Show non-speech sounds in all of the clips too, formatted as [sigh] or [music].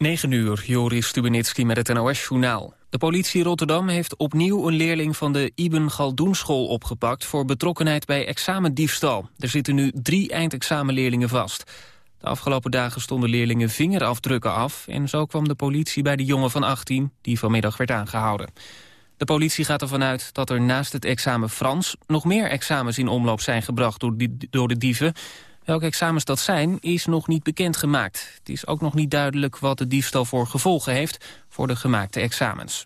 9 uur, Joris Stubenitski met het NOS-journaal. De politie Rotterdam heeft opnieuw een leerling van de Ibn Galdoenschool opgepakt... voor betrokkenheid bij examendiefstal. Er zitten nu drie eindexamenleerlingen vast. De afgelopen dagen stonden leerlingen vingerafdrukken af... en zo kwam de politie bij de jongen van 18, die vanmiddag werd aangehouden. De politie gaat ervan uit dat er naast het examen Frans... nog meer examens in omloop zijn gebracht door, die, door de dieven... Welke examens dat zijn, is nog niet bekendgemaakt. Het is ook nog niet duidelijk wat de diefstal voor gevolgen heeft voor de gemaakte examens.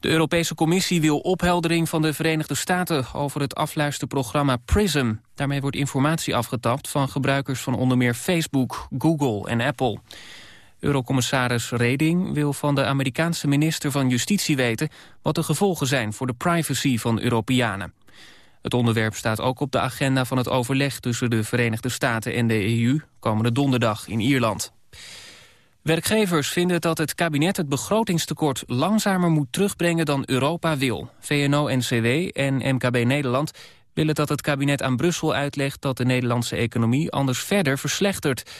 De Europese Commissie wil opheldering van de Verenigde Staten over het afluisterprogramma PRISM. Daarmee wordt informatie afgetapt van gebruikers van onder meer Facebook, Google en Apple. Eurocommissaris Reding wil van de Amerikaanse minister van Justitie weten wat de gevolgen zijn voor de privacy van Europeanen. Het onderwerp staat ook op de agenda van het overleg tussen de Verenigde Staten en de EU komende donderdag in Ierland. Werkgevers vinden dat het kabinet het begrotingstekort langzamer moet terugbrengen dan Europa wil. VNO-NCW en MKB Nederland willen dat het kabinet aan Brussel uitlegt dat de Nederlandse economie anders verder verslechtert.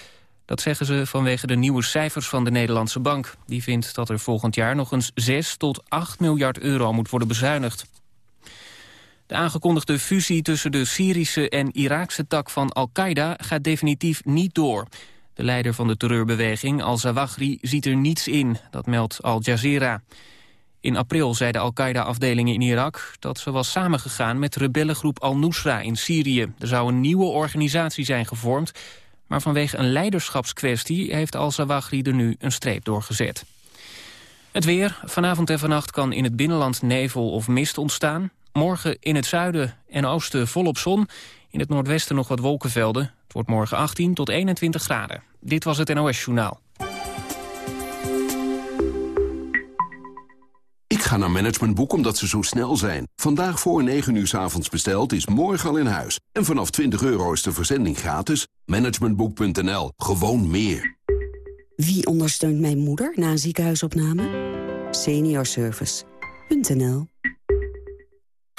Dat zeggen ze vanwege de nieuwe cijfers van de Nederlandse Bank. Die vindt dat er volgend jaar nog eens 6 tot 8 miljard euro moet worden bezuinigd. De aangekondigde fusie tussen de Syrische en Iraakse tak van Al-Qaeda gaat definitief niet door. De leider van de terreurbeweging, Al-Zawahri, ziet er niets in, dat meldt Al Jazeera. In april zeiden Al-Qaeda-afdelingen in Irak dat ze was samengegaan met rebellengroep Al-Nusra in Syrië. Er zou een nieuwe organisatie zijn gevormd, maar vanwege een leiderschapskwestie heeft Al-Zawahri er nu een streep doorgezet. Het weer. Vanavond en vannacht kan in het binnenland nevel of mist ontstaan. Morgen in het zuiden en oosten volop zon. In het noordwesten nog wat wolkenvelden. Het wordt morgen 18 tot 21 graden. Dit was het NOS Journaal. Ik ga naar Managementboek omdat ze zo snel zijn. Vandaag voor 9 uur s avonds besteld is morgen al in huis. En vanaf 20 euro is de verzending gratis. Managementboek.nl. Gewoon meer. Wie ondersteunt mijn moeder na een ziekenhuisopname? Seniorservice.nl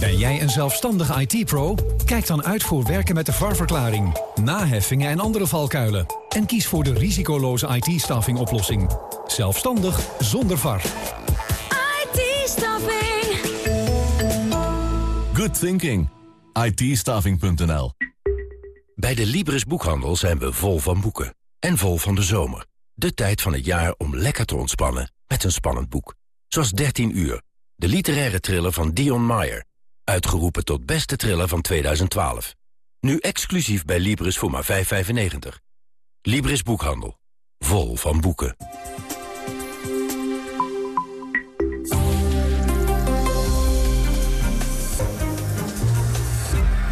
Ben jij een zelfstandige IT-pro? Kijk dan uit voor werken met de VAR-verklaring, naheffingen en andere valkuilen. En kies voor de risicoloze IT-staffing oplossing. Zelfstandig zonder VAR. IT-staffing. Good thinking. it Bij de Libris Boekhandel zijn we vol van boeken. En vol van de zomer. De tijd van het jaar om lekker te ontspannen met een spannend boek. Zoals 13 uur de literaire thriller van Dion Meyer. Uitgeroepen tot beste thriller van 2012. Nu exclusief bij Libris voor maar 5,95. Libris Boekhandel. Vol van boeken.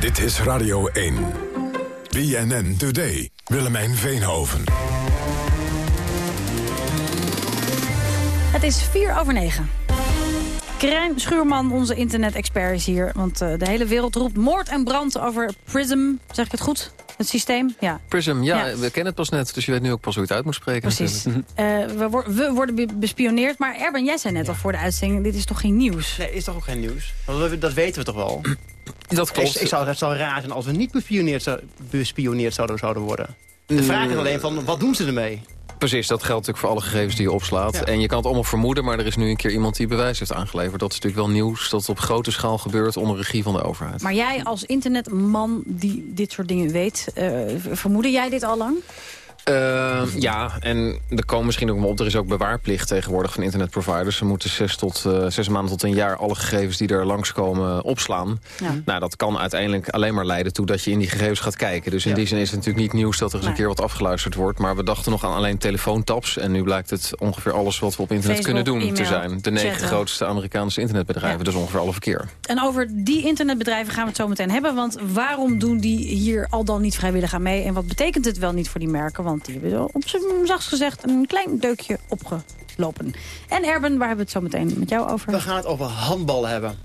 Dit is Radio 1. BNN Today. Willemijn Veenhoven. Het is 4 over 9. Krijn Schuurman, onze internet-expert is hier. Want uh, de hele wereld roept moord en brand over Prism. Zeg ik het goed? Het systeem? Ja. Prism, ja, ja, we kennen het pas net. Dus je weet nu ook pas hoe je het uit moet spreken. Precies. Uh, we, wo we, worden bespioneerd. Maar Erben, jij zei net ja. al voor de uitzending... dit is toch geen nieuws? Nee, is toch ook geen nieuws? Dat weten we toch wel? [clears throat] Dat klopt. Ik, ik zou, het zou raar zijn als we niet bespioneerd, zou, bespioneerd zouden, zouden worden. De vraag is alleen van, wat doen ze ermee? Precies, dat geldt natuurlijk voor alle gegevens die je opslaat. En je kan het allemaal vermoeden, maar er is nu een keer iemand die bewijs heeft aangeleverd. Dat is natuurlijk wel nieuws dat op grote schaal gebeurt onder regie van de overheid. Maar jij als internetman die dit soort dingen weet, uh, vermoedde jij dit al lang? Uh, ja, en er komen misschien ook op. Er is ook bewaarplicht tegenwoordig van internetproviders. Ze moeten zes, tot, uh, zes maanden tot een jaar alle gegevens die er langskomen opslaan. Ja. Nou, dat kan uiteindelijk alleen maar leiden toe dat je in die gegevens gaat kijken. Dus in ja. die zin is het natuurlijk niet nieuws dat er eens nee. een keer wat afgeluisterd wordt. Maar we dachten nog aan alleen telefoontaps. En nu blijkt het ongeveer alles wat we op internet Facebook, kunnen doen te zijn. De negen chatten. grootste Amerikaanse internetbedrijven. Ja. Dus ongeveer alle verkeer. En over die internetbedrijven gaan we het zo meteen hebben. Want waarom doen die hier al dan niet vrijwillig aan mee? En wat betekent het wel niet voor die merken? Want die hebben op zijn zachtst gezegd een klein deukje opgelopen. En Erben, waar hebben we het zo meteen met jou over? We gaan het over handbal hebben.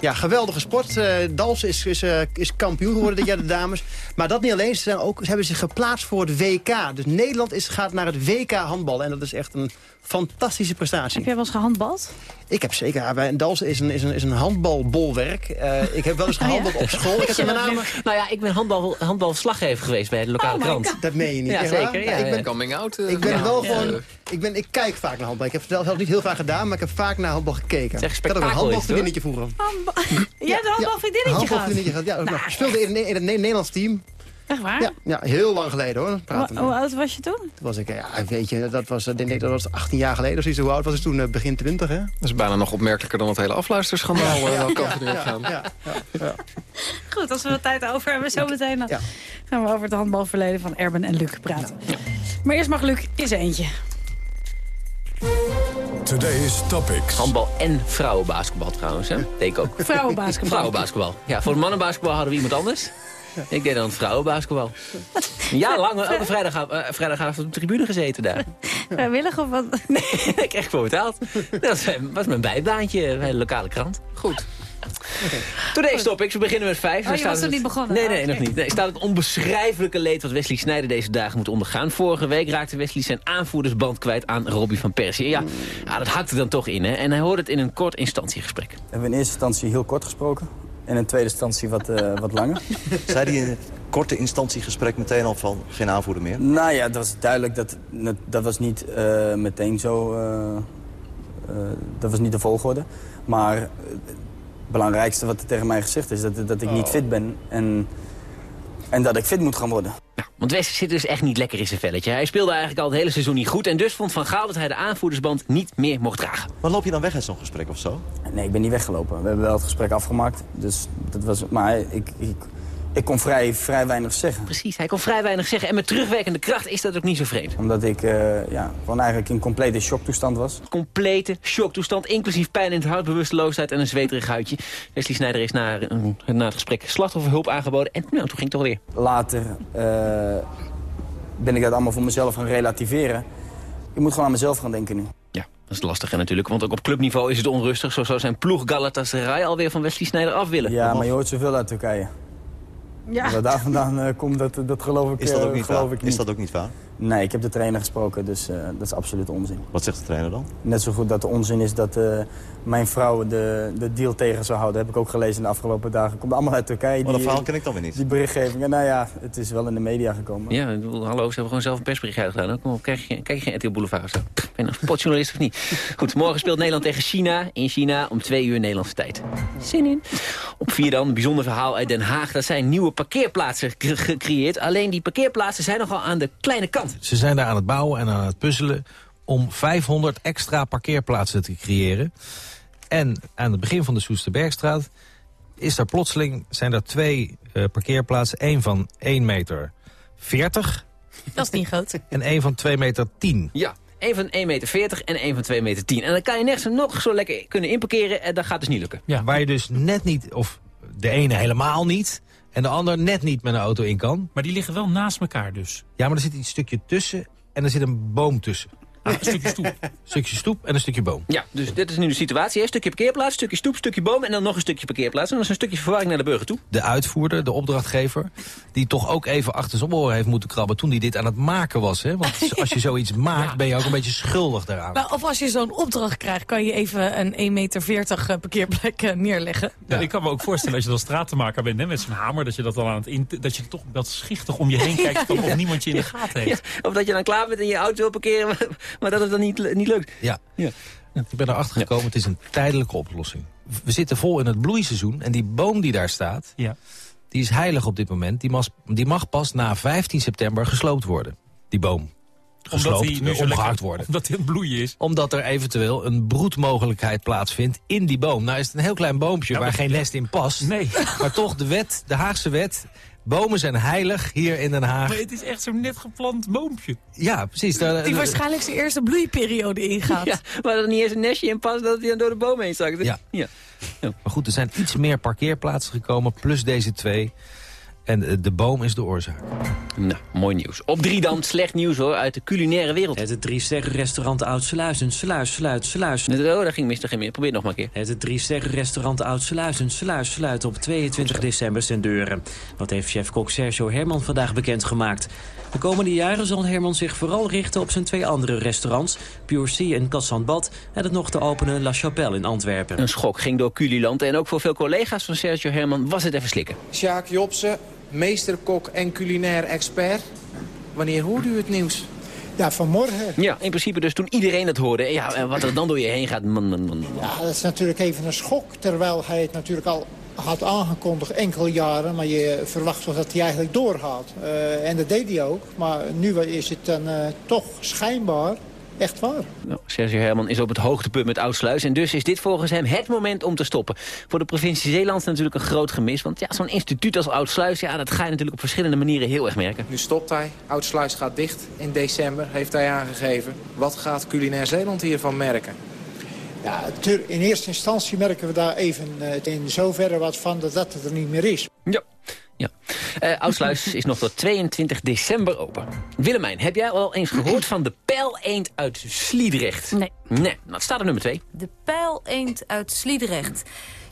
Ja, geweldige sport. Uh, Dals is, is, uh, is kampioen geworden dit jaar, de dames. Maar dat niet alleen, ze, zijn ook, ze hebben zich geplaatst voor het WK. Dus Nederland is, gaat naar het WK handbal. En dat is echt een fantastische prestatie. Heb jij wel eens gehandbald? Ik heb zeker. Ja, bij Dals is een, is een, is een handbalbolwerk. Uh, ik heb wel eens [laughs] oh, ja? op school. Ik heb [laughs] met name... Nou ja, ik ben handbal, handbalslaggever geweest bij de lokale oh krant. Dat meen je niet. Ja, zeker. Ja, ik ben coming out. ik ben wel gewoon... Ik, ben, ik kijk vaak naar handbal. Ik heb het zelf niet heel vaak gedaan, maar ik heb vaak naar handbal gekeken. Zeg, ik had ook een handbalvriendinnetje vroeger. Handbal... [laughs] Jij hebt een handbalvriendinnetje gehad? handbalvriendinnetje gehad, ja. Nou, speelde in, in het Nederlands team. Echt waar? Ja, ja, heel lang geleden hoor. Hoe, hoe oud was je toen? Toen was ik, ja, weet je, dat was, denk ik, dat was 18 jaar geleden. Dus hoe oud was ik toen? Uh, begin 20, hè? Dat is bijna nog opmerkelijker dan het hele afluisterschandaal. Ja, ja, ja, ja, gaan. Ja, ja, Goed, als we wat tijd over hebben, zo meteen dan gaan we over het handbalverleden van Erben en Luc praten. Maar eerst mag Luc eens eentje. Today's Topics. Handbal en vrouwenbasketbal trouwens, hè? Ik ook. Vrouwenbasketbal. Vrouwenbasketbal. Ja, voor de mannenbasketbal hadden we iemand anders. Ik deed dan het vrouwenbasketbal. [laughs] Ja, lang, elke vrijdag, uh, vrijdagavond op de tribune gezeten daar. Vrijwillig of wat? [laughs] Nee, [laughs] ik kreeg voor betaald. Dat was mijn bijbaantje bij de lokale krant. Goed. Okay. Today's Topics, we beginnen met vijf. Oh, je was er niet begonnen? Nee, nee, okay. nog niet. Nee, staat het onbeschrijfelijke leed wat Wesley Sneijder deze dagen moet ondergaan. Vorige week raakte Wesley zijn aanvoerdersband kwijt aan Robbie van Persie. Ja, ja, dat hakte dan toch in, hè. En hij hoorde het in een kort instantiegesprek. We hebben in eerste instantie heel kort gesproken. En in tweede instantie wat, uh, wat langer. [laughs] Zei hij in het korte instantiegesprek meteen al van geen aanvoerder meer? Nou ja, dat was duidelijk. Dat, dat was niet uh, meteen zo... Uh, dat was niet de volgorde. Maar het belangrijkste wat er tegen mij gezegd is... dat, dat ik niet fit ben en, en dat ik fit moet gaan worden. Nou, want West zit dus echt niet lekker in zijn velletje. Hij speelde eigenlijk al het hele seizoen niet goed... en dus vond Van Gaal dat hij de aanvoerdersband niet meer mocht dragen. Maar loop je dan weg uit zo'n gesprek of zo? Nee, ik ben niet weggelopen. We hebben wel het gesprek afgemaakt. Dus dat was, maar ik, ik, ik kon vrij, vrij weinig zeggen. Precies, hij kon vrij weinig zeggen. En met terugwerkende kracht is dat ook niet zo vreemd. Omdat ik uh, ja, gewoon eigenlijk in complete shocktoestand was. Complete shocktoestand, inclusief pijn in het hart, bewusteloosheid en een zweterig huidje. Wesley Snijder is na, na het gesprek slachtofferhulp aangeboden. En nou, toen ging het toch weer. Later uh, ben ik dat allemaal voor mezelf gaan relativeren. Ik moet gewoon aan mezelf gaan denken nu. Ja, dat is lastiger natuurlijk, want ook op clubniveau is het onrustig. Zo zou zijn ploeg Galatasaray alweer van Wesley Snijder af willen. Ja, maar je hoort zoveel uit Turkije. Ja. Wat daar vandaan uh, komt, dat, dat geloof ik, is dat ook niet geloof waar? ik niet. Is dat ook niet waar? Nee, ik heb de trainer gesproken, dus uh, dat is absoluut onzin. Wat zegt de trainer dan? Net zo goed dat de onzin is dat uh, mijn vrouw de, de deal tegen zou houden. heb ik ook gelezen in de afgelopen dagen. Komt allemaal uit Turkije. Maar dat verhaal ken ik dan weer niet. Die berichtgevingen, nou ja, het is wel in de media gekomen. Ja, hallo, ze hebben gewoon zelf een persbericht uitgedaan. Kom op, kijk je, kijk je geen RTL Boulevard of zo? Ben je een spotjournalist of niet? Goed, morgen speelt Nederland tegen China. In China om twee uur Nederlandse tijd. Zin in. Op vier dan, een bijzonder verhaal uit Den Haag. Dat zijn nieuwe parkeerplaatsen gecreëerd. Alleen die parkeerplaatsen zijn nogal aan de kleine kant. Ze zijn daar aan het bouwen en aan het puzzelen om 500 extra parkeerplaatsen te creëren. En aan het begin van de Soesterbergstraat is er plotseling zijn er twee uh, parkeerplaatsen. één van 1 meter 40. Dat is niet groot. En één van 2 meter 10. Ja. Eén van 1,40 meter en één van 2,10 meter. 10. En dan kan je nergens nog zo lekker kunnen inparkeren en dat gaat dus niet lukken. Ja, waar je dus net niet, of de ene helemaal niet... en de ander net niet met een auto in kan. Maar die liggen wel naast elkaar dus? Ja, maar er zit iets stukje tussen en er zit een boom tussen. Ah, een stukje stoep. Een [laughs] stukje stoep en een stukje boom. Ja, dus dit is nu de situatie. Een stukje parkeerplaats, stukje stoep, stukje boom... en dan nog een stukje parkeerplaats. En dat is een stukje verwarring naar de burger toe. De uitvoerder, de opdrachtgever... die toch ook even achter zijn oren heeft moeten krabben... toen hij dit aan het maken was. Hè? Want [laughs] als je zoiets maakt, ja. ben je ook een beetje schuldig daaraan. Maar of als je zo'n opdracht krijgt... kan je even een 1,40 meter parkeerplek neerleggen. Ja, ik kan me ook voorstellen als je dan stratenmaker bent... Hè, met zo'n hamer, dat je dat dan aan het in, dat je toch wat schichtig om je heen kijkt... [laughs] of niemand je in de gaten heeft. of dat je dan klaar bent en je auto wil parkeren... maar dat het dan niet niet lukt. Ja. ja. Ik ben erachter gekomen, ja. het is een tijdelijke oplossing. We zitten vol in het bloeiseizoen en die boom die daar staat... Ja. die is heilig op dit moment. Die mag, die mag pas na 15 september gesloopt worden. die boom gesloopt, nu omgehaakt lekker- worden. Omdat hij aan het bloeien is. Omdat er eventueel een broedmogelijkheid plaatsvindt in die boom. Nou is het een heel klein boompje waar geen nest in past. Nee. Maar toch, de wet, de Haagse wet... Bomen zijn heilig hier in Den Haag. Maar het is echt zo'n net geplant boompje. Ja, precies. Die waarschijnlijk zijn eerste bloeiperiode ingaat. [laughs] Ja, maar er niet eens een nestje in past dat hij dan door de boom heen zakt. Ja. ja. Maar goed, er zijn iets meer parkeerplaatsen gekomen, plus deze twee. En eh, de boom is de oorzaak. Nou, mooi nieuws. Op drie dan, slecht nieuws hoor, uit de culinaire wereld. Het drie sterren restaurant Oud Sluizen, Sluis, Sluit, Sluis. Oh, daar ging Mr. Geen meer. Probeer het nog maar een keer. Het drie sterren restaurant Oud Sluizen, Sluis, Sluit op 22 december zijn deuren. Dat heeft chef-kok Sergio Herman vandaag bekendgemaakt. De komende jaren zal Herman zich vooral richten op zijn twee andere restaurants... Pure Sea en Cassanbad en het nog te openen La Chapelle in Antwerpen. Een schok ging door Culiland en ook voor veel collega's van Sergio Herman was het even slikken. Sjaak Jobsen, meesterkok en culinair expert. Wanneer hoorde u het nieuws? Ja, vanmorgen. Ja, in principe dus toen iedereen het hoorde. Ja, en wat er dan door je heen gaat, man, man, man. Ja, dat is natuurlijk even een schok. Terwijl hij het natuurlijk al had aangekondigd enkele jaren. Maar je verwacht toch dat hij eigenlijk doorgaat. Eh, en dat deed hij ook. Maar nu is het dan eh, toch schijnbaar echt waar. Nou, Sergio Herman is op het hoogtepunt met Oudsluis. En dus is dit volgens hem het moment om te stoppen. Voor de provincie Zeeland is natuurlijk een groot gemis. Want ja, zo'n instituut als Oudsluis, ja, dat ga je natuurlijk op verschillende manieren heel erg merken. Nu stopt hij. Oudsluis gaat dicht in december, heeft hij aangegeven. Wat gaat culinair Zeeland hiervan merken? Ja, in eerste instantie merken we daar even eh, in zoverre wat van dat dat er niet meer is. Ja. Ja. Eh Oudsluis [laughs] is nog tot 22 december open. Willemijn, heb jij al eens gehoord van de pijleend uit Sliedrecht? Nee. Nee, het staat er nummer 2. De pijleend uit Sliedrecht.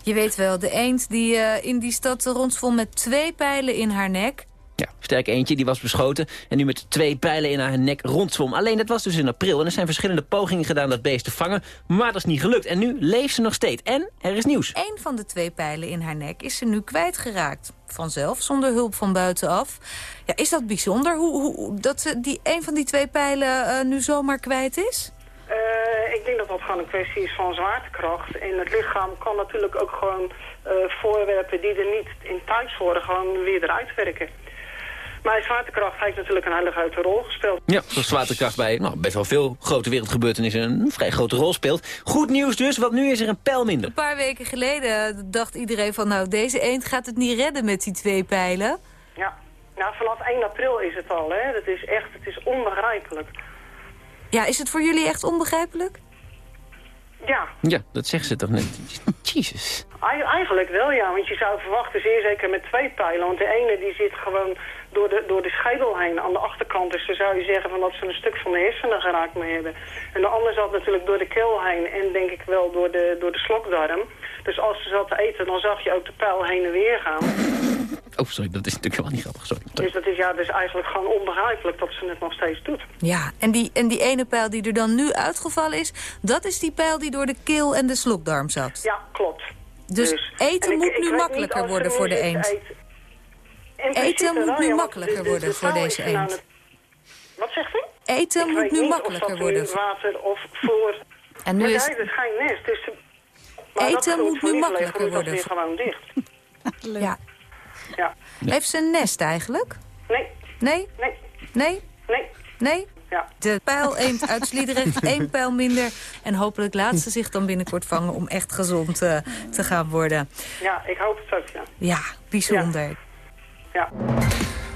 Je weet wel, de eend die eh, in die stad rondzwom met twee pijlen in haar nek. Ja, sterk eentje, die was beschoten en nu met twee pijlen in haar nek rondzwom. Alleen dat was dus in april en er zijn verschillende pogingen gedaan dat beest te vangen. Maar dat is niet gelukt en nu leeft ze nog steeds. En er is nieuws. Eén van de twee pijlen in haar nek is ze nu kwijtgeraakt. Vanzelf, zonder hulp van buitenaf. Ja, is dat bijzonder, hoe, hoe, dat ze die, een van die twee pijlen eh, nu zomaar kwijt is? Eh, ik denk dat dat gewoon een kwestie is van zwaartekracht. En het lichaam kan natuurlijk ook gewoon eh, voorwerpen die er niet in thuis horen, gewoon weer eruit werken. Maar zwaartekracht heeft natuurlijk een hele grote rol gespeeld. Ja, zoals zwaartekracht bij nou, best wel veel grote wereldgebeurtenissen een vrij grote rol speelt. Goed nieuws dus, want nu is er een pijl minder. Een paar weken geleden dacht iedereen van... nou, deze eend gaat het niet redden met die twee pijlen. Ja, nou vanaf 1 april is het al, hè. Dat is echt, het is onbegrijpelijk. Ja, is het voor jullie echt onbegrijpelijk? Ja, Ja, dat zegt ze toch net. [laughs] Jezus. Ei- eigenlijk wel ja, want je zou verwachten, zeer zeker met twee pijlen. Want de ene die zit gewoon door de, door de schedel heen aan de achterkant. Dus dan zou je zeggen van dat ze een stuk van de hersenen geraakt mee hebben. En de ander zat natuurlijk door de keel heen en denk ik wel door de, door de slokdarm. Dus als ze zat te eten, dan zag je ook de pijl heen en weer gaan. Oh, sorry, dat is natuurlijk wel niet grappig, sorry. Dus dat is ja, dus eigenlijk gewoon onbegrijpelijk dat ze het nog steeds doet. Ja, en die, en die ene pijl die er dan nu uitgevallen is... dat is die pijl die door de keel en de slokdarm zat. Ja, klopt. Dus, eten en ik- moet ik nu makkelijker worden voor de eend. Eten- moet wel, nu ja, makkelijker de- de- worden de voor deze nou eend. Wat zegt u? Eten Ik moet nu makkelijker worden. water of voor... En nu is- is geen nest, dus... Maar Eten moet nu makkelijker worden. Dat gewoon dicht. [laughs] Ja. Ja. Heeft ze een nest eigenlijk? Nee. Nee? Nee. Nee? Nee. Nee? Ja. De pijl eend uit Sliedrecht, [laughs] één pijl minder. En hopelijk laat ze zich dan binnenkort vangen om echt gezond eh, te gaan worden. Ja, ik hoop het ook, ja. Ja, bijzonder. Ja.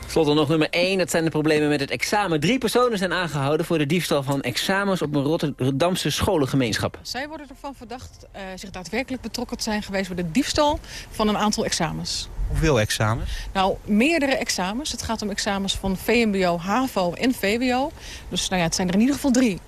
Slot dan nog nummer 1, dat zijn de problemen met het examen. Drie personen zijn aangehouden voor de diefstal van examens op een Rotterdamse scholengemeenschap. Zij worden ervan verdacht eh, zich daadwerkelijk betrokken te zijn geweest... bij de diefstal van een aantal examens. Hoeveel examens? Nou, meerdere examens. Het gaat om examens van VMBO, HAVO en VWO. Dus nou ja, het zijn er in ieder geval drie.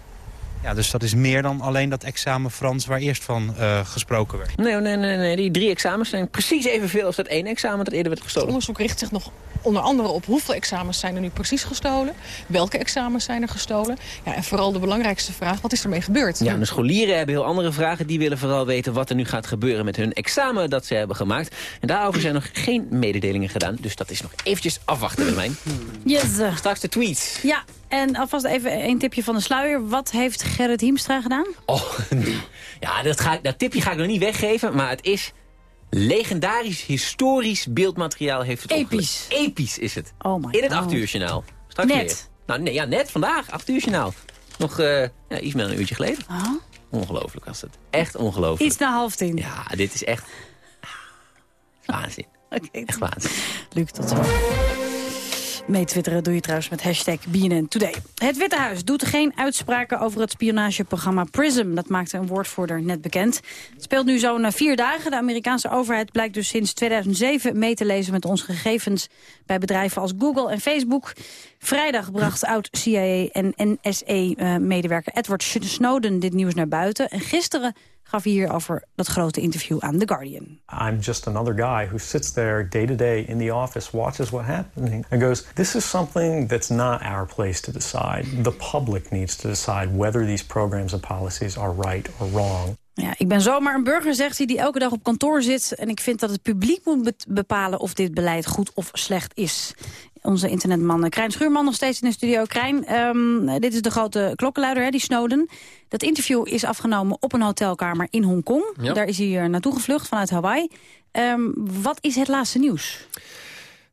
Ja, dus dat is meer dan alleen dat examen Frans waar eerst van eh, gesproken werd. Nee, nee, nee, nee, die drie examens zijn precies evenveel als dat één examen dat eerder werd Het gestolen. onderzoek richt zich nog onder andere op hoeveel examens zijn er nu precies gestolen. Welke examens zijn er gestolen. Ja, en vooral de belangrijkste vraag, wat is ermee gebeurd? Ja, de scholieren hebben heel andere vragen. Die willen vooral weten wat er nu gaat gebeuren met hun examen dat ze hebben gemaakt. En daarover zijn nog geen mededelingen gedaan. Dus dat is nog eventjes afwachten, Willemijn. [clears throat] Yes. Straks de tweets. Ja, en alvast even een tipje van de sluier. Wat heeft Gerrit Hiemstra gedaan? Oh, [laughs] ja, dat, ga ik, dat tipje ga ik nog niet weggeven, maar het is legendarisch, historisch beeldmateriaal heeft het Episch. Episch is het. Oh my In het God. 8 uur journaal. Straks Net. meer. Nou, nee, ja, net vandaag, 8 uur journaal. Nog uh, ja, iets meer dan een uurtje geleden. Oh. Ongelooflijk was het. Echt ongelooflijk. Iets na half tien. Ja, dit is echt... [laughs] Waanzin. [laughs] Okay. Echt waanzin. Luc, tot zo. Meetwitteren doe je trouwens met hashtag BNN Today. Het Witte Huis doet geen uitspraken over het spionageprogramma PRISM. Dat maakte een woordvoerder net bekend. Het speelt nu zo'n vier dagen. De Amerikaanse overheid blijkt dus sinds 2007 mee te lezen met onze gegevens... bij bedrijven als Google en Facebook. Vrijdag bracht oud-CIA en NSA-medewerker Edward Snowden dit nieuws naar buiten. En gisteren gaf hij hier over dat grote interview aan The Guardian. I'm just another guy who sits there day to day in the office, watches what happening, and goes, this is something that's not our place to decide. The public needs to decide whether these programs and policies are right or wrong. Ja, ik ben zomaar een burger, zegt hij, die elke dag op kantoor zit. En ik vind dat het publiek moet bepalen of dit beleid goed of slecht is. Onze internetman Krijn Schuurman nog steeds in de studio. Krijn, um, dit is de grote klokkenluider, hè, die Snowden. Dat interview is afgenomen op een hotelkamer in Hongkong. Ja. Daar is hij er naartoe gevlucht vanuit Hawaii. Um, wat is het laatste nieuws?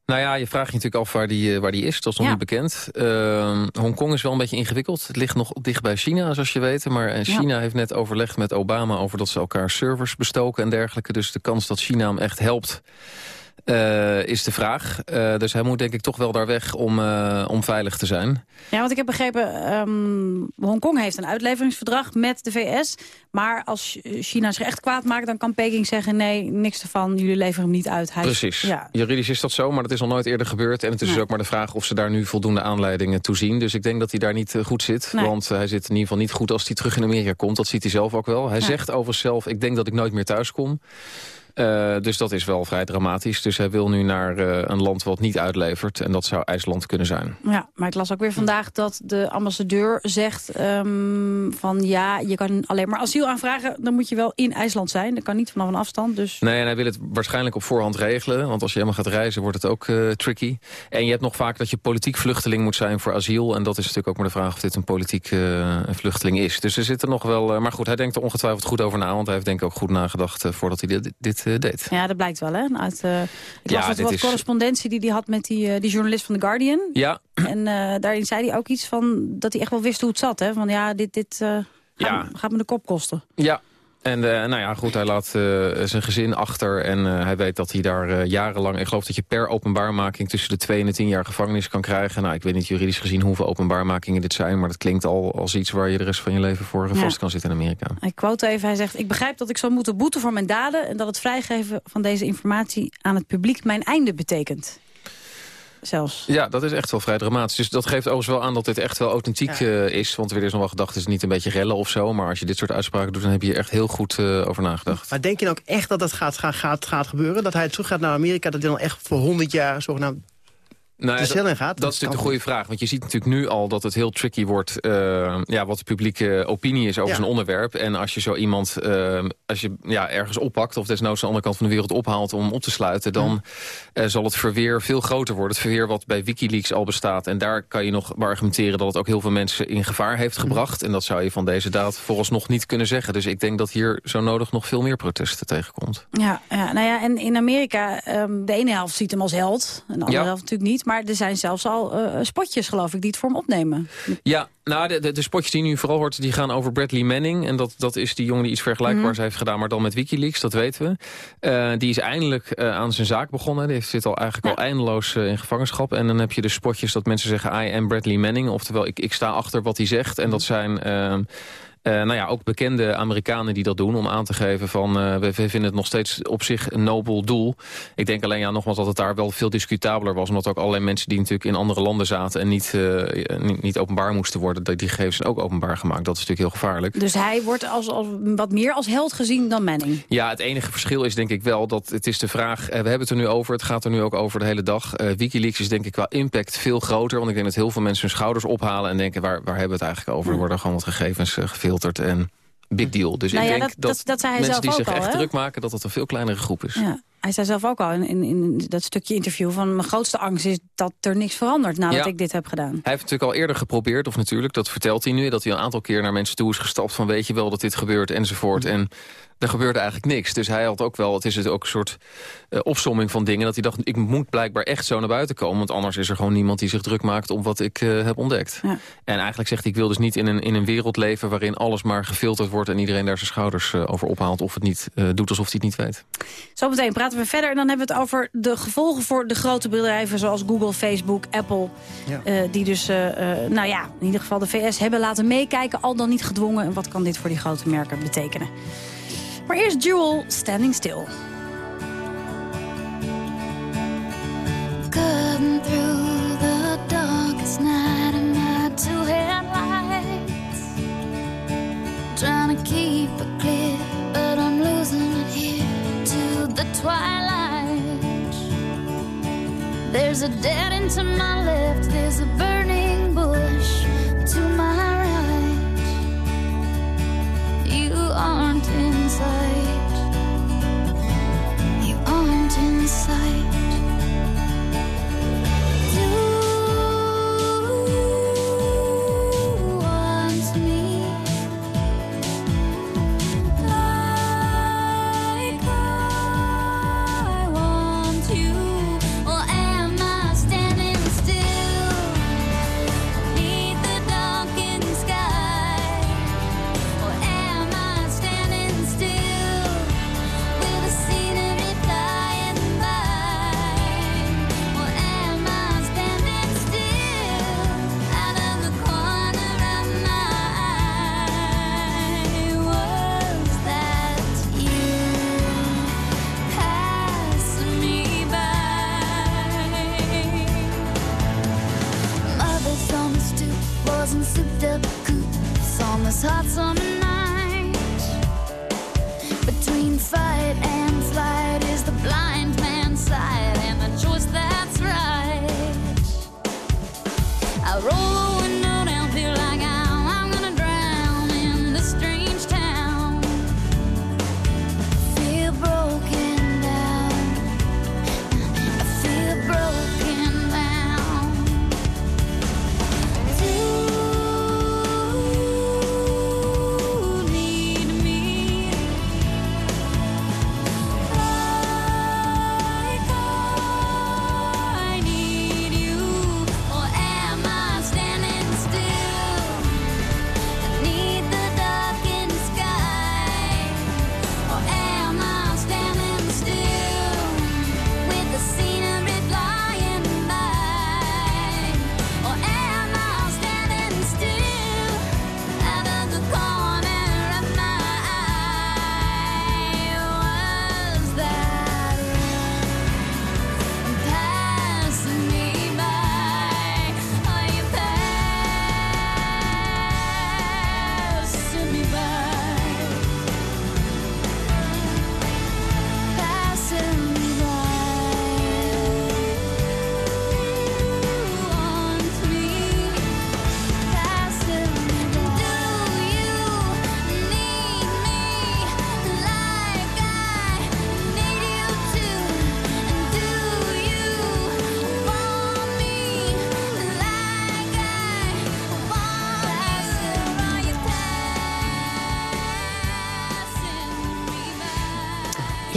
Nou ja, je vraagt je natuurlijk af waar die, waar die is. Dat is nog ja. niet bekend. Uh, Hongkong is wel een beetje ingewikkeld. Het ligt nog dicht bij China, zoals je weet. Maar China ja. heeft net overlegd met Obama over dat ze elkaar servers bestoken en dergelijke. Dus de kans dat China hem echt helpt... Uh, is de vraag. Uh, dus hij moet denk ik toch wel daar weg om, uh, om veilig te zijn. Ja, want ik heb begrepen, um, Hongkong heeft een uitleveringsverdrag met de VS. Maar als China zich echt kwaad maakt, dan kan Peking zeggen... nee, niks ervan, jullie leveren hem niet uit. Hij Precies. Ja. Juridisch is dat zo, maar dat is al nooit eerder gebeurd. En het is nee. dus ook maar de vraag of ze daar nu voldoende aanleidingen toe zien. Dus ik denk dat hij daar niet goed zit. Nee. Want hij zit in ieder geval niet goed als hij terug in Amerika komt. Dat ziet hij zelf ook wel. Hij zegt over zichzelf, ik denk dat ik nooit meer thuis kom. Uh, dus dat is wel vrij dramatisch. Dus hij wil nu naar uh, een land wat niet uitlevert. En dat zou IJsland kunnen zijn. Ja, maar ik las ook weer vandaag dat de ambassadeur zegt... Um, van ja, je kan alleen maar asiel aanvragen. Dan moet je wel in IJsland zijn. Dat kan niet vanaf een afstand. Dus... Nee, en hij wil het waarschijnlijk op voorhand regelen. Want als je helemaal gaat reizen, wordt het ook uh, tricky. En je hebt nog vaak dat je politiek vluchteling moet zijn voor asiel. En dat is natuurlijk ook maar de vraag of dit een politiek vluchteling is. Dus er zitten nog wel... maar goed, hij denkt er ongetwijfeld goed over na. Want hij heeft denk ik ook goed nagedacht voordat hij dit... dit deed. Ja, dat blijkt wel, hè? Uit, uh, ik las ja, wat, wat is... correspondentie die hij had met die, uh, die journalist van The Guardian. Ja. En daarin zei hij ook iets van dat hij echt wel wist hoe het zat, hè? Van ja, dit, dit gaat, ja. gaat me de kop kosten. Ja, en uh, nou ja, goed, hij laat uh, zijn gezin achter en uh, hij weet dat hij daar jarenlang... ik geloof dat je per openbaarmaking tussen de twee en de tien jaar gevangenis kan krijgen. Nou, ik weet niet juridisch gezien hoeveel openbaarmakingen dit zijn... maar dat klinkt al als iets waar je de rest van je leven voor vast ja. kan zitten in Amerika. Ik quote even, hij zegt... ik begrijp dat ik zal moeten boeten voor mijn daden... en dat het vrijgeven van deze informatie aan het publiek mijn einde betekent zelfs. Ja, dat is echt wel vrij dramatisch. Dus dat geeft overigens wel aan dat dit echt wel authentiek ja. uh, is. Want er is nog wel gedacht, het is niet een beetje rellen of zo. Maar als je dit soort uitspraken doet, dan heb je hier echt heel goed uh, over nagedacht. Maar denk je nou ook echt dat dat gaat, gaat, gaat, gaat gebeuren? Dat hij terug gaat naar Amerika, dat hij dan echt voor 100 jaar zogenaamd nou, dat, dat, is natuurlijk een goede vraag. Want je ziet natuurlijk nu al dat het heel tricky wordt... Uh, ja, wat de publieke opinie is over ja. zo'n onderwerp. En als je zo iemand uh, als je, ja, ergens oppakt... of desnoods aan de andere kant van de wereld ophaalt om op te sluiten... dan ja. uh, zal het verweer veel groter worden. Het verweer wat bij Wikileaks al bestaat. En daar kan je nog argumenteren dat het ook heel veel mensen in gevaar heeft gebracht. En dat zou je van deze daad vooralsnog niet kunnen zeggen. Dus ik denk dat hier zo nodig nog veel meer protesten tegenkomt. Ja, ja nou ja, en in Amerika, um, de ene helft ziet hem als held. En de andere helft natuurlijk niet. Maar er zijn zelfs al uh, spotjes, geloof ik, die het voor hem opnemen. Ja, nou, de, de, de, spotjes die nu vooral hoort, die gaan over Bradley Manning. En dat, dat is die jongen die iets vergelijkbaars mm. heeft gedaan, maar dan met Wikileaks, dat weten we. Uh, die is eindelijk uh, aan zijn zaak begonnen. Die zit al eigenlijk ja. al eindeloos uh, in gevangenschap. En dan heb je de spotjes dat mensen zeggen, I am Bradley Manning. Oftewel, ik, ik sta achter wat hij zegt. En dat zijn... Uh, uh, nou ja, ook bekende Amerikanen die dat doen om aan te geven van uh, we vinden het nog steeds op zich een nobel doel. Ik denk alleen ja, nogmaals dat het daar wel veel discutabeler was. Omdat ook allerlei mensen die natuurlijk in andere landen zaten en niet, uh, niet, niet, openbaar moesten worden, dat die gegevens ook openbaar gemaakt. Dat is natuurlijk heel gevaarlijk. Dus hij wordt als, als, wat meer als held gezien dan Manning? Ja, het enige verschil is denk ik wel dat het is de vraag, we hebben het er nu over, het gaat er nu ook over de hele dag. Wikileaks is denk ik qua impact veel groter, want ik denk dat heel veel mensen hun schouders ophalen en denken waar, waar hebben we het eigenlijk over? Er worden gewoon wat gegevens gefilterd en big deal. Dus nou ik ja, denk dat, dat, mensen die zich al, echt druk maken... dat het een veel kleinere groep is. Ja. Hij zei zelf ook al in, in, in, dat stukje interview van... mijn grootste angst is dat er niks verandert nadat ja. ik dit heb gedaan. Hij heeft natuurlijk al eerder geprobeerd, of natuurlijk, dat vertelt hij nu... dat hij een aantal keer naar mensen toe is gestapt van weet je wel dat dit gebeurt enzovoort. Mm. En er gebeurde eigenlijk niks. Dus hij had ook wel, het is het ook een soort uh, opsomming van dingen... dat hij dacht, ik moet blijkbaar echt zo naar buiten komen... want anders is er gewoon niemand die zich druk maakt om wat ik uh, heb ontdekt. Ja. En eigenlijk zegt hij, ik wil dus niet in een, in een wereld leven... waarin alles maar gefilterd wordt en iedereen daar zijn schouders uh, over ophaalt... of het niet doet alsof hij het niet weet. Zometeen praten we verder en dan hebben we het over de gevolgen... voor de grote bedrijven zoals Google, Facebook, Apple... Ja. die dus, nou ja, in ieder geval de VS hebben laten meekijken... al dan niet gedwongen. En wat kan dit voor die grote merken betekenen? Maar eerst Jewel, Standing Still. Cutting through the darkest night in my two headlights Trying to keep it clear, but I'm losing it here to the twilight There's a dead end to my left, there's a burning bush to my 在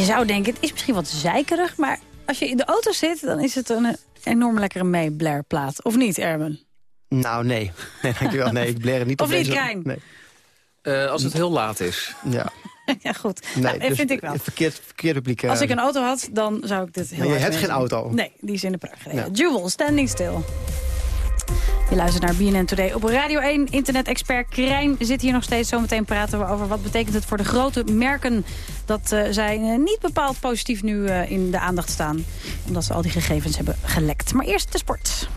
Je zou denken, het is misschien wat zeikerig... maar als je in de auto zit, dan is het een enorm lekkere mee plaat. Of niet, Erwin? Nou, nee. [laughs] Nee, dankjewel. Nee, ik blair het niet of op niet, deze... Krijn? Nee. Uh, als het heel laat is. Ja. [laughs] ja, goed. Nee, nou, dat dus vind ik wel. Verkeerd, verkeerd publiek. Als ik een auto had, dan zou ik dit heel Maar je hebt geen auto? Nee, die is in de pruik gereden. Ja. Jewel, standing still. Je luistert naar BNN Today op Radio 1. Internet-expert Krijn zit hier nog steeds. Zometeen praten we over wat betekent het voor de grote merken... dat uh, zij uh, niet bepaald positief nu uh, in de aandacht staan. Omdat ze al die gegevens hebben gelekt. Maar eerst de sport.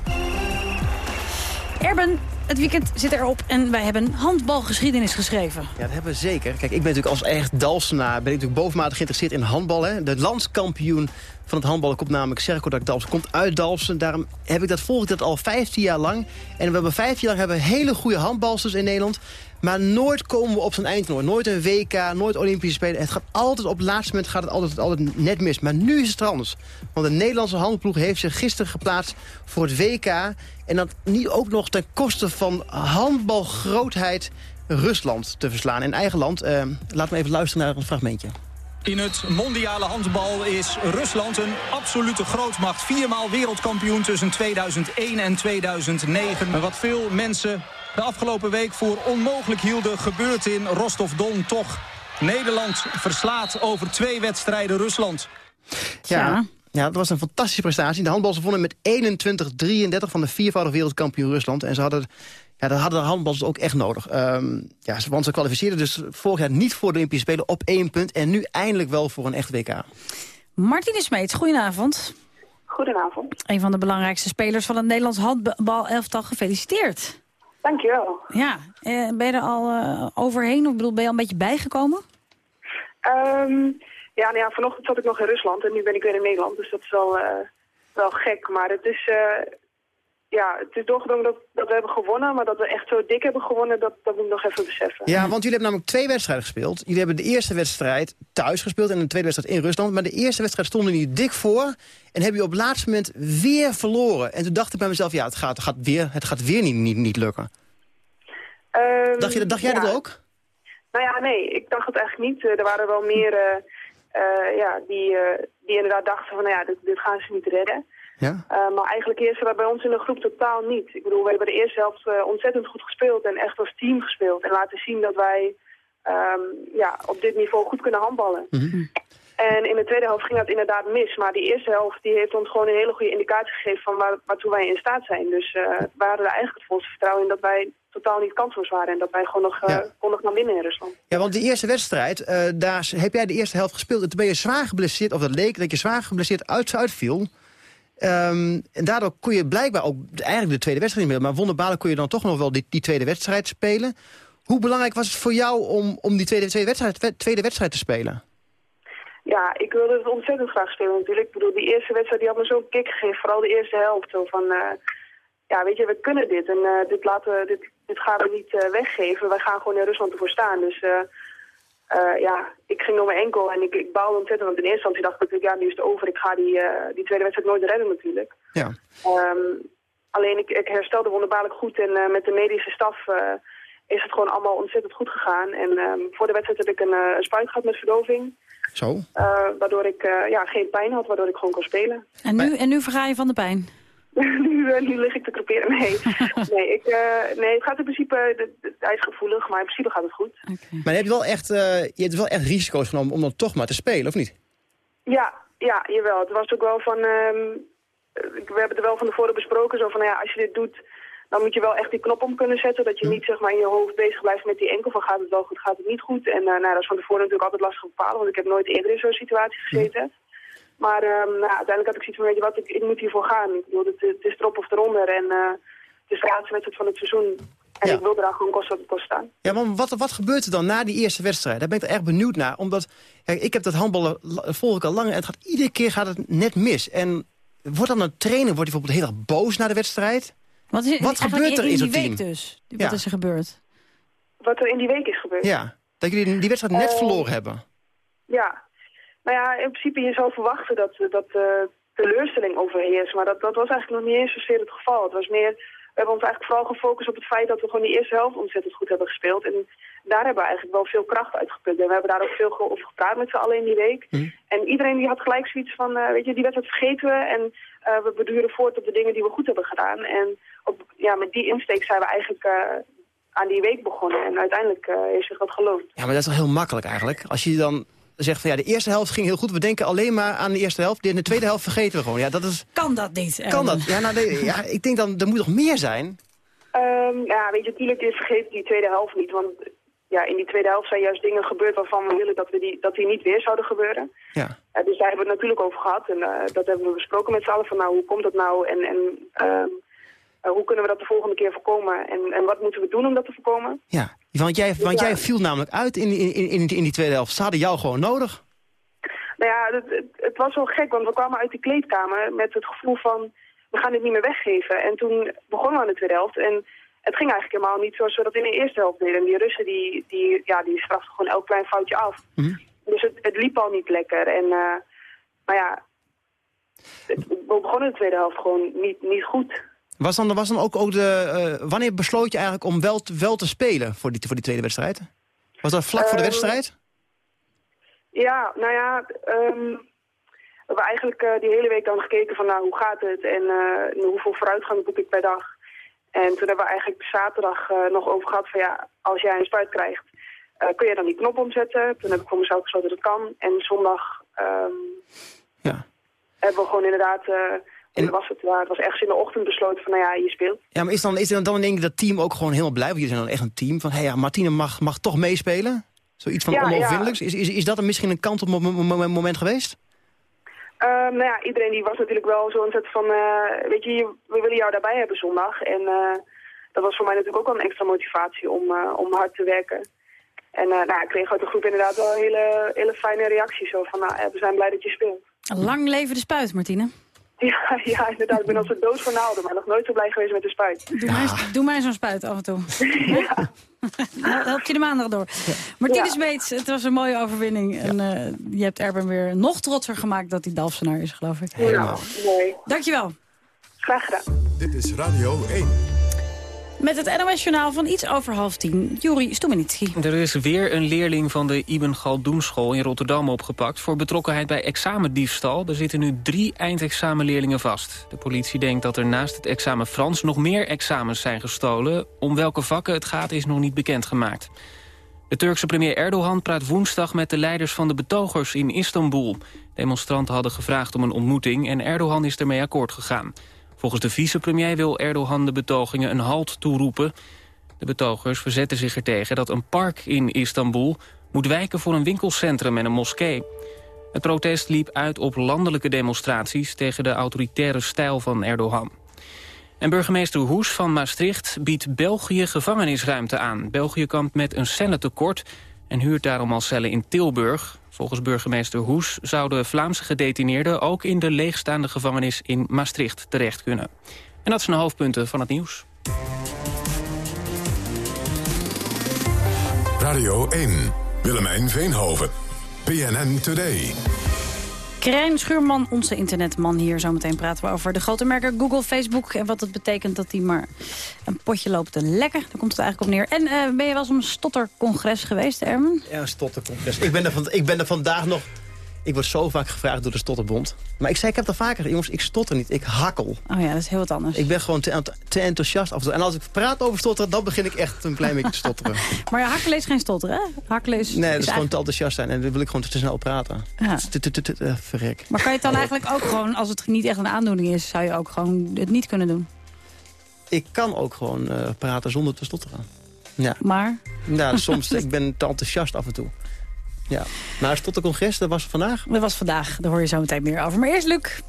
Erben, het weekend zit erop en wij hebben handbalgeschiedenis geschreven. Ja, dat hebben we zeker. Kijk, ik ben natuurlijk als echt Dalsenaar... ben ik natuurlijk bovenmatig geïnteresseerd in handbal. Hè. De landskampioen van het handballen komt namelijk Serkodak Dalsen. Komt uit Dalsen. Daarom heb ik dat, volg ik dat al 15 jaar lang. En we hebben 15 jaar lang hebben hele goede handbalsters in Nederland. Maar nooit komen we op zijn eindtoernooi. Nooit een WK, nooit Olympische Spelen. Het gaat altijd, op het laatste moment gaat het altijd, altijd net mis. Maar nu is het anders. Want de Nederlandse handbalploeg heeft zich gisteren geplaatst voor het WK. En dat niet ook nog ten koste van handbalgrootheid Rusland te verslaan in eigen land. Eh, laten we even luisteren naar een fragmentje. In het mondiale handbal is Rusland een absolute grootmacht. Viermaal wereldkampioen tussen 2001 en 2009. Maar wat veel mensen de afgelopen week voor onmogelijk hielden... gebeurt in Rostov-Don toch. Nederland verslaat over twee wedstrijden Rusland. Ja, ja, dat was een fantastische prestatie. De handballers wonnen met 21-33 van de viervoudig wereldkampioen Rusland. En ze hadden, ja, dat hadden de handballers ook echt nodig. Ehm, ja, want ze kwalificeerden dus vorig jaar niet voor de Olympische Spelen op één punt. En nu eindelijk wel voor een echt WK. Martine Smeets, goedenavond. Goedenavond. Een van de belangrijkste spelers van het Nederlands handbal-elftal. Gefeliciteerd. Dankjewel. Ja, eh, ben je er al eh, overheen? Of bedoel, ben je al een beetje bijgekomen? Ehm, ja, nou ja, vanochtend zat ik nog in Rusland en nu ben ik weer in Nederland. Dus dat is wel, eh, wel gek. Maar het is, ja, het is doorgedrongen dat, dat we hebben gewonnen. Maar dat we echt zo dik hebben gewonnen, dat, dat moet ik nog even beseffen. Ja, want jullie hebben namelijk twee wedstrijden gespeeld. Jullie hebben de eerste wedstrijd thuis gespeeld en de tweede wedstrijd in Rusland. Maar de eerste wedstrijd stonden jullie dik voor. En hebben jullie op het laatste moment weer verloren. En toen dacht ik bij mezelf, ja, het gaat, gaat, weer, het gaat weer niet, niet, niet lukken. Ehm, dacht, je, dacht jij ja. dat ook? Nou ja, nee, ik dacht het eigenlijk niet. Eh, Er waren wel meer eh, eh, ja, die, die inderdaad dachten van, nou ja, dit, dit gaan ze niet redden. Ja? Eh, maar eigenlijk heersen we bij ons in de groep totaal niet. Ik bedoel, we hebben de eerste helft eh, ontzettend goed gespeeld en echt als team gespeeld. En laten zien dat wij ehm, ja, op dit niveau goed kunnen handballen. En in de tweede helft ging dat inderdaad mis. Maar die eerste helft die heeft ons gewoon een hele goede indicatie gegeven van waar, waartoe wij in staat zijn. Dus eh we hadden er eigenlijk het volste vertrouwen in dat wij totaal niet kansloos waren. En dat wij gewoon nog eh, konden gaan winnen in Rusland. Ja, want de eerste wedstrijd, daar heb jij de eerste helft gespeeld. En toen ben je zwaar geblesseerd, of dat leek dat je zwaar geblesseerd uit uitviel. Ehm, en daardoor kon je blijkbaar ook eigenlijk de tweede wedstrijd niet meer. Maar wonderbaarlijk kon je dan toch nog wel die, die tweede wedstrijd spelen. Hoe belangrijk was het voor jou om, om die tweede, tweede, wedstrijd, wed- tweede wedstrijd te spelen? Ja, ik wilde het ontzettend graag spelen natuurlijk. Ik bedoel, die eerste wedstrijd die had me zo'n kick gegeven. Vooral de eerste helft. Zo van, eh, ja, weet je, we kunnen dit. En eh, dit, laten, dit, dit gaan we niet eh, weggeven. Wij gaan gewoon in Rusland ervoor staan. Dus eh, ja, ik ging door mijn enkel en ik, ik baalde ontzettend. Want in eerste instantie dacht ik, ja, nu is het over. Ik ga die, eh, die tweede wedstrijd nooit redden natuurlijk. Ja. Ehm, alleen ik, ik herstelde wonderbaarlijk goed. En eh, met de medische staf eh, is het gewoon allemaal ontzettend goed gegaan. En ehm, voor de wedstrijd heb ik een, eh, een spuit gehad met verdoving. Zo. Eh, waardoor ik eh, ja, geen pijn had, waardoor ik gewoon kon spelen. En nu, en nu verga je van de pijn? [laughs] nu, eh, nu lig ik te creperen. Nee, [laughs] nee, ik, eh, nee het gaat in principe, de- de- hij is gevoelig, maar in principe gaat het goed. Maar je hebt wel echt, eh, je hebt wel echt risico's genomen om dan toch maar te spelen, of niet? Ja, ja, jawel. Het was ook wel van, ehm, eh, we hebben er wel van tevoren besproken, zo van, nou ja, als je dit doet, dan moet je wel echt die knop om kunnen zetten. Dat je niet zeg maar in je hoofd bezig blijft met die enkel van gaat het wel goed, gaat het niet goed. En eh, nou, dat is van tevoren natuurlijk altijd lastig bepalen, want ik heb nooit eerder in zo'n situatie gezeten. Maar ehm, nou, uiteindelijk had ik zoiets van, weet je wat, ik, ik moet hiervoor gaan. Ik bedoel, het, het is erop of eronder en eh, het is de laatste wedstrijd van het seizoen. En ik wilde daar gewoon kost wat het kost staan. Ja, maar wat, wat gebeurt er dan na die eerste wedstrijd? Daar ben ik er echt benieuwd naar. Omdat, kijk, ik heb dat handballen, volg ik al lang en het gaat, iedere keer gaat het net mis. En wordt dan een trainer wordt hij bijvoorbeeld heel erg boos na de wedstrijd? Wat, is, Wat gebeurt er in in zo'n die team? week dus? Wat Ja. is er gebeurd? Wat er in die week is gebeurd. Ja, dat jullie die wedstrijd net Eh, verloren hebben. Ja, nou ja, in principe je zou verwachten dat, dat eh, teleurstelling overheerst. Maar dat, dat was eigenlijk nog niet eens zozeer het geval. Het was meer, we hebben ons eigenlijk vooral gefocust op het feit dat we gewoon die eerste helft ontzettend goed hebben gespeeld. En daar hebben we eigenlijk wel veel kracht uitgeput. En we hebben daar ook veel over gepraat met z'n allen in die week. En iedereen die had gelijk zoiets van, eh, weet je, die wedstrijd vergeten we. En eh, we beduren voort op de dingen die we goed hebben gedaan. En op, ja, met die insteek zijn we eigenlijk aan die week begonnen. En uiteindelijk eh, heeft zich dat geloofd. Ja, maar dat is toch heel makkelijk eigenlijk. Als je dan zegt van ja, de eerste helft ging heel goed. We denken alleen maar aan de eerste helft. In de tweede helft vergeten we gewoon. Ja, dat is... Kan dat niet? Kan dat? Ja, nou, nee, ja, ik denk dan, er moet nog meer zijn. Ehm, ja, weet je, natuurlijk je vergeet die tweede helft niet. Want ja, in die tweede helft zijn juist dingen gebeurd waarvan we willen dat, we die, dat die niet weer zouden gebeuren. Ja. Eh, dus daar hebben we het natuurlijk over gehad. En eh, dat hebben we besproken met z'n allen. Van nou, hoe komt dat nou? En, en ehm, eh, hoe kunnen we dat de volgende keer voorkomen? En, en wat moeten we doen om dat te voorkomen? Ja, want jij, want Ja. jij viel namelijk uit in, in, in, in, die tweede helft. Ze hadden jou gewoon nodig. Nou ja, het, het, was wel gek, want we kwamen uit die kleedkamer met het gevoel van... we gaan dit niet meer weggeven. En toen begonnen we aan de tweede helft. En het ging eigenlijk helemaal niet zoals we dat in de eerste helft deden. En die Russen, die, die, ja, die straften gewoon elk klein foutje af. Dus het, het liep al niet lekker. En eh maar ja, het- we begonnen de tweede helft gewoon niet, niet goed. Was dan, was dan ook, ook de, uh, wanneer besloot je eigenlijk om wel te, wel te spelen voor die, voor die tweede wedstrijd? Was dat vlak voor de Ehm, wedstrijd? Ja, nou ja, ehm, we hebben eigenlijk eh, die hele week dan gekeken van nou, hoe gaat het en eh, hoeveel vooruitgang boek ik per dag. En toen hebben we eigenlijk zaterdag eh, nog over gehad van ja, als jij een spuit krijgt, eh, kun je dan die knop omzetten. Toen heb ik voor mezelf besloten dat het kan. En zondag ehm, hebben we gewoon inderdaad, eh en was het, ja, het was ergens in de ochtend besloten van nou ja, je speelt. Ja, maar is dan, is dan, dan denk ik dat team ook gewoon helemaal blij? Want jullie zijn dan echt een team van, hé hey, ja, Martine mag, mag toch meespelen? Zoiets van Ja, onoverwinnelijks. Is, is, is dat een, misschien een kant op mo- mo- mo- moment geweest? Ehm, nou ja, iedereen die was natuurlijk wel zo ontzettend van, eh, weet je, we willen jou daarbij hebben zondag. En eh, dat was voor mij natuurlijk ook wel een extra motivatie om, eh, om hard te werken. En eh, nou, ik kreeg uit de groep inderdaad wel hele, hele fijne reacties. Zo van, nou, eh, we zijn blij dat je speelt. Lang leven de spuit, Martine. [laughs] Ja, ja, inderdaad. Ik ben als een dood voor naalden, maar nog nooit zo blij geweest met de spuit. Doe, mij, doe mij zo'n spuit af en toe. [laughs] Hel- [laughs] Help je de maandag door. Martine Ja. Smeets, het was een mooie overwinning. En eh, je hebt Erben weer nog trotser gemaakt dat hij Dalfsenaar is, geloof ik. Ja, mooi. Dankjewel. Graag gedaan. Dit is Radio 1. Met het NOS-journaal van iets over half tien. Juri Stubenitski. Er is weer een leerling van de Ibn Galdoen school in Rotterdam opgepakt... voor betrokkenheid bij examendiefstal. Er zitten nu drie eindexamenleerlingen vast. De politie denkt dat er naast het examen Frans nog meer examens zijn gestolen. Om welke vakken het gaat is nog niet bekendgemaakt. De Turkse premier Erdogan praat woensdag met de leiders van de betogers in Istanbul. Demonstranten hadden gevraagd om een ontmoeting en Erdogan is ermee akkoord gegaan. Volgens de vicepremier wil Erdogan de betogingen een halt toeroepen. De betogers verzetten zich ertegen dat een park in Istanbul moet wijken voor een winkelcentrum en een moskee. Het protest liep uit op landelijke demonstraties tegen de autoritaire stijl van Erdogan. En burgemeester Hoes van Maastricht biedt België gevangenisruimte aan. België kampt met een cellentekort en huurt daarom al cellen in Tilburg. Volgens burgemeester Hoes zouden Vlaamse gedetineerden... ook in de leegstaande gevangenis in Maastricht terecht kunnen. En dat zijn de hoofdpunten van het nieuws. Radio 1. Willemijn Veenhoven. PNN Today. Krijn Schuurman, onze internetman hier. Zometeen praten we over de grote merken Google, Facebook... en wat het betekent dat die maar een potje lopen te lekken. Daar komt het eigenlijk op neer. En eh, ben je wel eens op een stottercongres geweest, Ermen? Ja, een stottercongres. Ik ben, er van, ik ben er vandaag nog... Ik word zo vaak gevraagd door de Stotterbond. Maar ik zei, ik heb dat vaker. Jongens, ik stotter niet. Ik hakkel. Oh ja, dat is heel wat anders. Ik ben gewoon te, te enthousiast af en toe. En als ik praat over stotteren, dan begin ik echt een klein beetje te stotteren. [laughs] Maar ja, hakkelen is geen stotteren, hè? Hakkelen is... Nee, dat is gewoon te enthousiast zijn. En dan wil ik gewoon te snel praten. Ja. Eh, Verrek. Maar kan je het dan eigenlijk ook gewoon, als het niet echt een aandoening is... zou je ook gewoon het niet kunnen doen? Ik kan ook gewoon eh, praten zonder te stotteren. Ja. Maar? Ja, soms. [laughs] ik ben te enthousiast af en toe. Ja. Maar het stottercongres, dat was vandaag. Dat was vandaag, daar hoor je zo meteen meer over. Maar eerst Luc.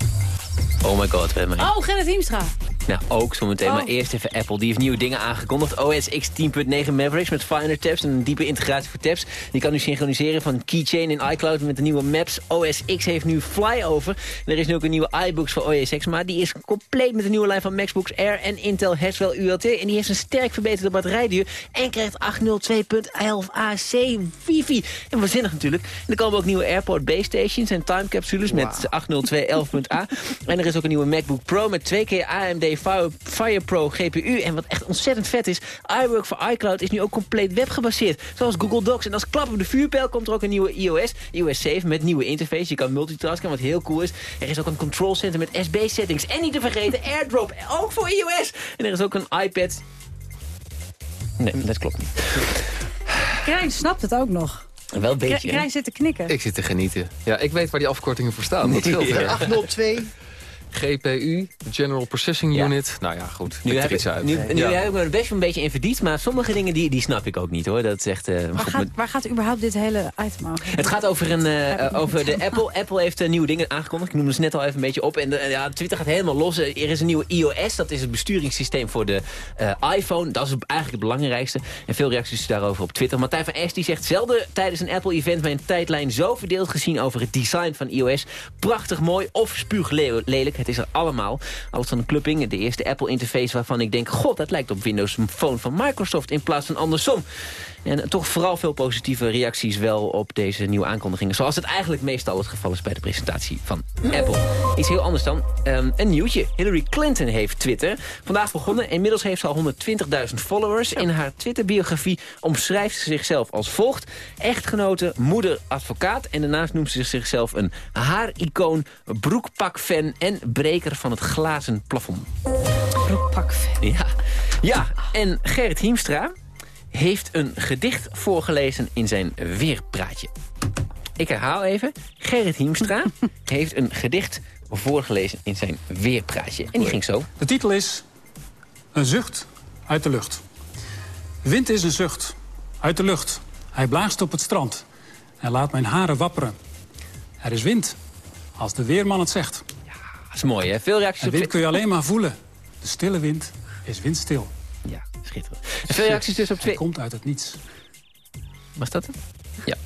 Oh my god, we hebben Oh, Gerrit Hiemstra. Nou, ook zometeen. Oh. Maar eerst even Apple. Die heeft nieuwe dingen aangekondigd. OS X 10.9 Mavericks met finer tabs en een diepe integratie voor tabs. Die kan nu synchroniseren van Keychain in iCloud met de nieuwe Maps. OS X heeft nu Flyover. En er is nu ook een nieuwe iBooks voor OS X. Maar die is compleet met de nieuwe lijn van MacBooks Air en Intel Haswell ULT. En die heeft een sterk verbeterde batterijduur. En krijgt 802.11ac wifi. En waanzinnig natuurlijk. En er komen ook nieuwe Airport Base Stations en time capsules met 802.11.a. En er is ook een nieuwe MacBook Pro met twee keer AMD Fire, Fire Pro GPU. En wat echt ontzettend vet is, iWork voor iCloud is nu ook compleet webgebaseerd. Zoals Google Docs. En als klap op de vuurpijl komt er ook een nieuwe iOS, iOS 7 met nieuwe interface. Je kan multitasken, wat heel cool is. Er is ook een control center met SB settings. En niet te vergeten AirDrop, ook voor iOS. En er is ook een iPad... Nee, dat klopt niet. Krijn snapt het ook nog. Wel een beetje, Krijn- zit te knikken. Ik zit te genieten. Ja, ik weet waar die afkortingen voor staan. Dat scheelt Ja. weer. 802. GPU, General Processing Unit. Nou ja, goed. Nu heb, er iets ik, uit. nu, nu Ja. heb ik me er best wel een beetje in verdiept, maar sommige dingen die, die snap ik ook niet hoor. Dat is echt... eh, Waar goed, gaat, waar gaat überhaupt dit hele item over? Het gaat over, een, eh, niet over de. Apple. Apple heeft eh, nieuwe dingen aangekondigd. Ik noemde ze net al even een beetje op. En de, ja, Twitter gaat helemaal los. Eh, Er is een nieuwe iOS. Dat is het besturingssysteem voor de eh, iPhone. Dat is eigenlijk het belangrijkste. En veel reacties daarover op Twitter. Martijn van Est die zegt zelden tijdens een Apple-event... mijn tijdlijn zo verdeeld gezien over het design van iOS. Prachtig mooi of spuuglelijk. Het is er allemaal. Alles van de clubbing. De eerste Apple-interface waarvan ik denk... God, dat lijkt op Windows Phone van Microsoft in plaats van andersom. En toch vooral veel positieve reacties wel op deze nieuwe aankondigingen. Zoals het eigenlijk meestal het geval is bij de presentatie van Apple. Iets heel anders dan. Um, een nieuwtje. Hillary Clinton heeft Twitter. Vandaag begonnen. Inmiddels heeft ze al 120.000 followers. In haar Twitter-biografie omschrijft ze zichzelf als volgt. Echtgenote, moeder, advocaat. En daarnaast noemt ze zichzelf een haaricoon, broekpak-fan... en breker van het glazen plafond. Broekpak-fan. Ja. ja, en Gerrit Hiemstra heeft een gedicht voorgelezen in zijn weerpraatje. Ik herhaal even. Gerrit Hiemstra [laughs] heeft een gedicht voorgelezen in zijn weerpraatje. En die ging zo. De titel is Een zucht uit de lucht. Wind is een zucht uit de lucht. Hij blaast op het strand en laat mijn haren wapperen. Er is wind, als de weerman het zegt. Ja, dat is mooi, hè? Veel reacties en wind kun je alleen maar voelen. De stille wind is windstil. Schitterend. En veel reacties dus op twee... Hij komt uit het niets. Was dat het? Ja.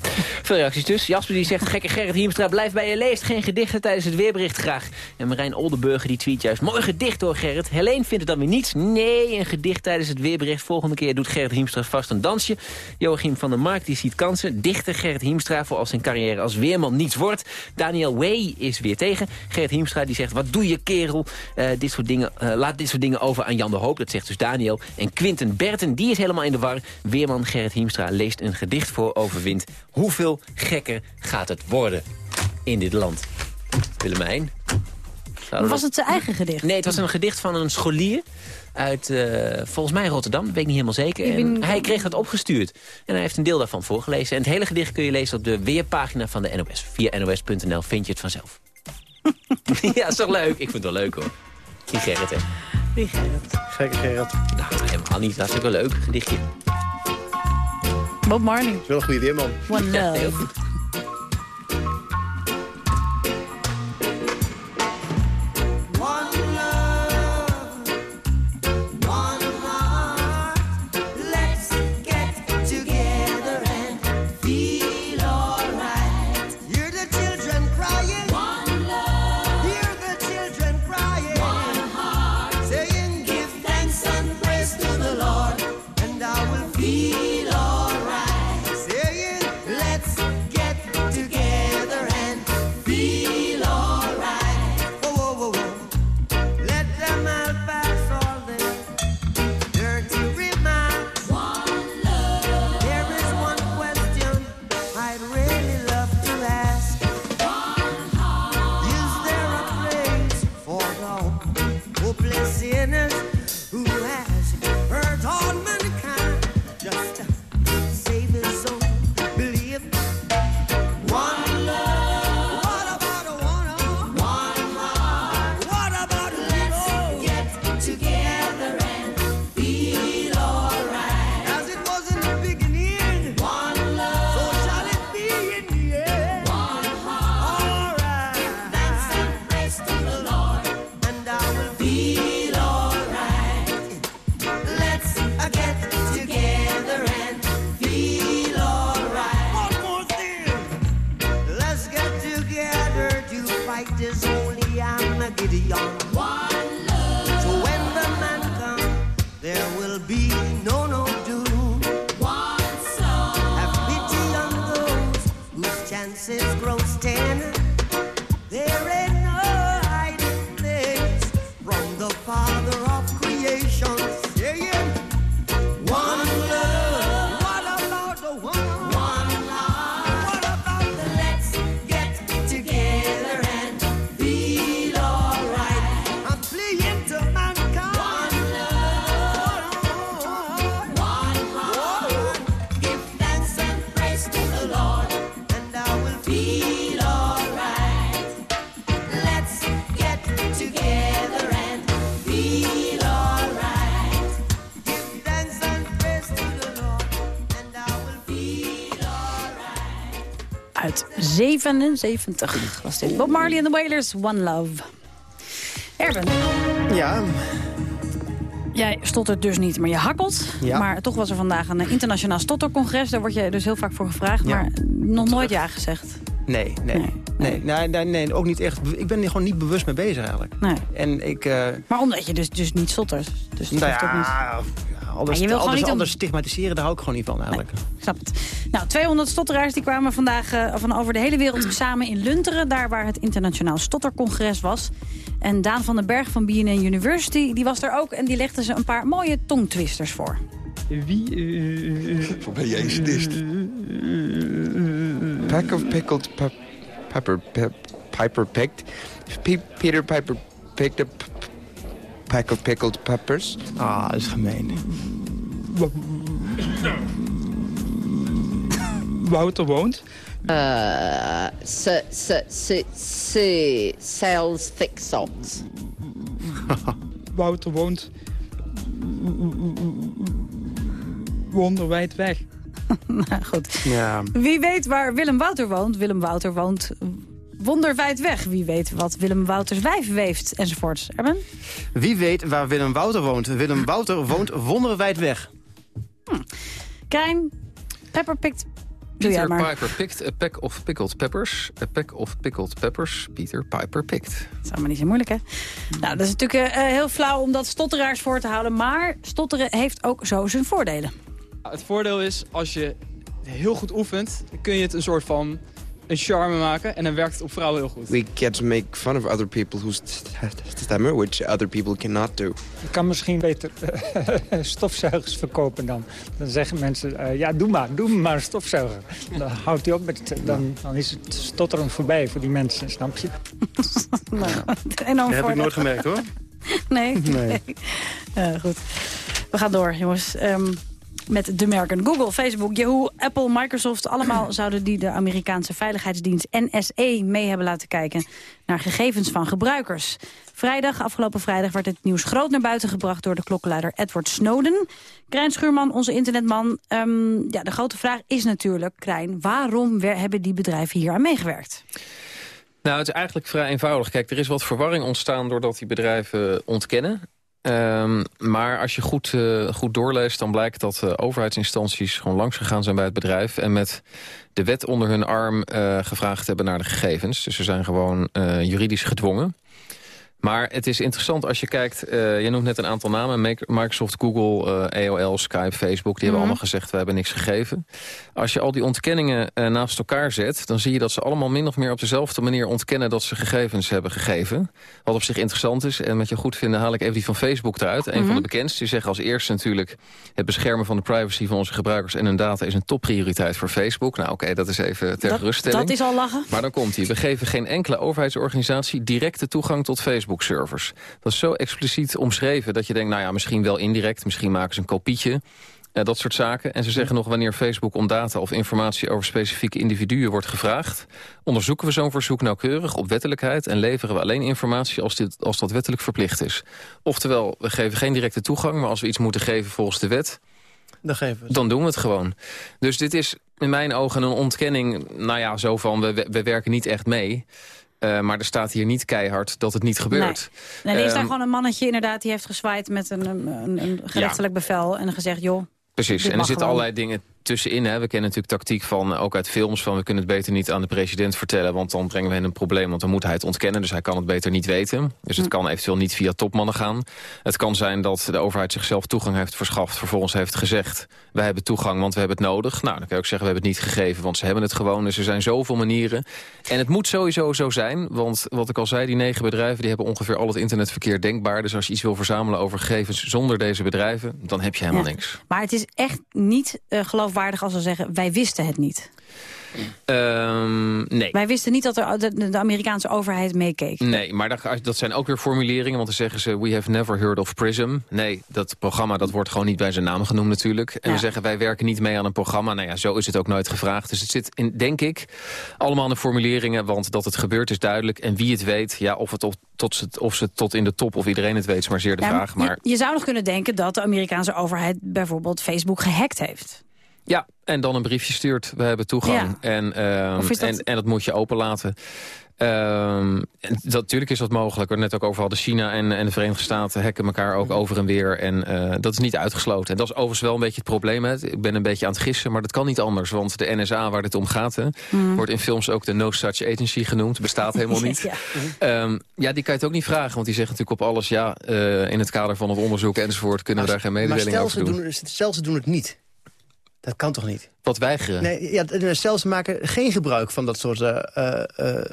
Veel reacties dus. Jasper die zegt, gekke Gerrit Hiemstra, blijf bij je leest. Geen gedichten tijdens het weerbericht graag. En Marijn Oldenburger die tweet juist, mooi gedicht hoor Gerrit. Helene vindt het dan weer niets. Nee, een gedicht tijdens het weerbericht. Volgende keer doet Gerrit Hiemstra vast een dansje. Joachim van der Mark die ziet kansen. Dichter Gerrit Hiemstra voor als zijn carrière als weerman niets wordt. Daniel Way is weer tegen. Gerrit Hiemstra die zegt, wat doe je kerel? Uh, dit soort dingen, uh, laat dit soort dingen over aan Jan de Hoop. Dat zegt dus Daniel. En Quinten Berten, die is helemaal in de war. Weerman Gerrit Hiemstra leest een gedicht voor over wind. Hoeveel gekker gaat het worden in dit land? Willemijn? Was het zijn eigen gedicht? Nee, het was een gedicht van een scholier uit, uh, volgens mij Rotterdam, dat weet ik niet helemaal zeker. En hij kreeg dat opgestuurd. En hij heeft een deel daarvan voorgelezen. En het hele gedicht kun je lezen op de weerpagina van de NOS. Via nos.nl vind je het vanzelf. [laughs] ja, is toch leuk? Ik vind het wel leuk hoor. Die Gerrit, hè? Die Gerrit. Gekke Gerrit. Nou, helemaal niet. Hartstikke leuk, gedichtje. Bob Marley. Dat is wel een goede weerman. One love. [laughs] 77 was dit. Bob Marley en the Wailers, One Love. Erben. Ja. Jij stottert dus niet, maar je hakkelt. Ja. Maar toch was er vandaag een internationaal stottercongres. Daar word je dus heel vaak voor gevraagd. Ja. Maar nog nooit ja gezegd. Nee, nee. Nee, nee, nee, nee, ook niet echt. Ik ben er gewoon niet bewust mee bezig eigenlijk. Nee. En ik... eh, Maar omdat je dus, dus niet stottert. Dus dat nou hoeft ook niet. Ja, Alles, Ja, je wil gewoon alles, niet om- alles stigmatiseren, daar hou ik gewoon niet van eigenlijk. Ik snap het. Nou, 200 stotteraars die kwamen vandaag eh, van over de hele wereld samen in Lunteren. Daar waar het internationaal stottercongres was. En Daan van den Berg van BNN University die was er ook. En die legde ze een paar mooie tongtwisters voor. Wie... Voor ben jij sadist? Pack of pickled pep pepper pep Piper picked. Pe- Peter Piper picked a pack of pickled peppers. Ah, dat is gemeen. Wouter woont. Uh, s- s- s- s- sells thick socks. [laughs] Wouter woont wonderwijd weg. [laughs] nou goed. Ja. Wie weet waar Willem Wouter woont? Willem Wouter woont wonderwijd weg. Wie weet wat Willem Wouters wijf weeft enzovoorts. Erben? Wie weet waar Willem Wouter woont? Willem Wouter woont wonderwijd weg. Krijn, Pepper pikt... Peter. Piper picked a pack of pickled peppers. A pack of pickled peppers. Peter Piper picked. Dat is allemaal niet zo moeilijk, hè? Nou, dat is natuurlijk eh, heel flauw om dat stotteraars voor te houden. Maar stotteren heeft ook zo zijn voordelen. Het voordeel is, als je heel goed oefent, kun je het een soort van een charme maken. En dan werkt het op vrouwen heel goed. We get to make fun of other people who [laughs] st- stammer, which other people cannot do. Je kan misschien beter eh, [laughs] stofzuigers verkopen dan. Dan zeggen mensen, eh, ja, doe maar, doe maar een stofzuiger. Dan houdt hij op met, dan, dan is het stotteren voorbij voor die mensen, snap je? [laughs] Nou, enorm Dat heb ik nooit gemerkt hoor. Nee? Nee. Goed. We gaan door, jongens. Ehm, met de merken Google, Facebook, Yahoo, Apple, Microsoft... allemaal [clears throat] zouden die de Amerikaanse veiligheidsdienst NSE mee hebben laten kijken... naar gegevens van gebruikers. Vrijdag, afgelopen vrijdag, werd het nieuws groot naar buiten gebracht... door de klokkenluider Edward Snowden. Krijn Schuurman, onze internetman. Ehm, ja, de grote vraag is natuurlijk, Krijn... waarom hebben die bedrijven hier aan meegewerkt? Nou, het is eigenlijk vrij eenvoudig. Kijk, er is wat verwarring ontstaan doordat die bedrijven ontkennen. Ehm, maar als je goed, eh, goed doorleest, dan blijkt dat eh, overheidsinstanties gewoon langs gegaan zijn bij het bedrijf. En met de wet onder hun arm eh, gevraagd hebben naar de gegevens. Dus ze zijn gewoon juridisch gedwongen. Maar het is interessant als je kijkt, eh, je noemt net een aantal namen. Microsoft, Google, eh, AOL, Skype, Facebook. Die hebben Mhm. allemaal gezegd, we hebben niks gegeven. Als je al die ontkenningen eh, naast elkaar zet... dan zie je dat ze allemaal min of meer op dezelfde manier ontkennen... dat ze gegevens hebben gegeven. Wat op zich interessant is. En met je goed vinden haal ik even die van Facebook eruit. Een Mhm. van de bekendste. Die zeggen als eerste natuurlijk... het beschermen van de privacy van onze gebruikers en hun data... is een topprioriteit voor Facebook. Nou oké, dat is even ter Dat, geruststelling. dat is al lachen. Maar dan komt hij. We geven geen enkele overheidsorganisatie directe toegang tot Facebook-servers. Dat is zo expliciet omschreven dat je denkt, nou ja, misschien wel indirect. Misschien maken ze een kopietje. eh, dat soort zaken. En ze zeggen nog wanneer Facebook om data of informatie over specifieke individuen wordt gevraagd. Onderzoeken we zo'n verzoek nauwkeurig op wettelijkheid en leveren we alleen informatie als, dit, als dat wettelijk verplicht is. Oftewel, we geven geen directe toegang, maar als we iets moeten geven volgens de wet, Dan geven we dan doen we het gewoon. Dus dit is in mijn ogen een ontkenning, nou ja, zo van we, we werken niet echt mee. Eh, maar er staat hier niet keihard dat het niet gebeurt. Nee, er is daar Ehm, gewoon een mannetje inderdaad... die heeft gezwaaid met een, een, een- gerechtelijk bevel en gezegd... joh, Precies, en er zitten allerlei dingen tussenin. Hè. We kennen natuurlijk tactiek van, eh, ook uit films... van we kunnen het beter niet aan de president vertellen... want dan brengen we in een probleem, want dan moet hij het ontkennen. Dus hij kan het beter niet weten. Dus het Hm. kan eventueel niet via topmannen gaan. Het kan zijn dat de overheid zichzelf toegang heeft verschaft... vervolgens heeft gezegd, wij hebben toegang, want we hebben het nodig. Nou, dan kan je ook zeggen, we hebben het niet gegeven... want ze hebben het gewoon. Dus er zijn zoveel manieren. En het moet sowieso zo zijn, want wat ik al zei... die negen bedrijven die hebben ongeveer al het internetverkeer denkbaar. Dus als je iets wil verzamelen over gegevens zonder deze bedrijven... dan heb je helemaal Ja. niks. Maar het is echt niet eh, geloofwaardig als we zeggen... wij wisten het niet. Ehm, nee. Wij wisten niet dat er de, de Amerikaanse overheid meekeek. Nee, maar daar- dat zijn ook weer formuleringen. Want dan zeggen ze, we have never heard of PRISM. Nee, dat programma dat wordt gewoon niet bij zijn naam genoemd natuurlijk. En Ja. we zeggen, wij werken niet mee aan een programma. Nou ja, zo is het ook nooit gevraagd. Dus het zit, in, denk ik, allemaal in de formuleringen. Want dat het gebeurt is duidelijk. En wie het weet, ja, of, het op, tot, ze- of ze tot in de top of iedereen het weet... is maar zeer de Ja, vraag. Maar je, je zou nog kunnen denken dat de Amerikaanse overheid... bijvoorbeeld Facebook gehackt heeft. Ja, en dan een briefje stuurt. We hebben toegang. Ja. En, ehm, dat- en, en dat moet je openlaten. Ehm, en dat, natuurlijk is dat mogelijk. We net ook over hadden China en, en de Verenigde Staten hacken elkaar ook over en weer. En eh, dat is niet uitgesloten. En dat is overigens wel een beetje het probleem. Hè. Ik ben een beetje aan het gissen, maar dat kan niet anders. Want de NSA waar dit om gaat, hè, Mm. wordt in films ook de No Such Agency genoemd. Bestaat helemaal [laughs] niet. Ja. Ehm, ja, die kan je het ook niet vragen. Want die zegt natuurlijk op alles... ja, eh, in het kader van het onderzoek enzovoort... kunnen we daar geen Maar mededeling over doen. doen, stel ze doen het niet. Dat kan toch niet? Wat weigeren? Nee, ja, d- stel ze maken geen gebruik van dat soort eh, eh, eh,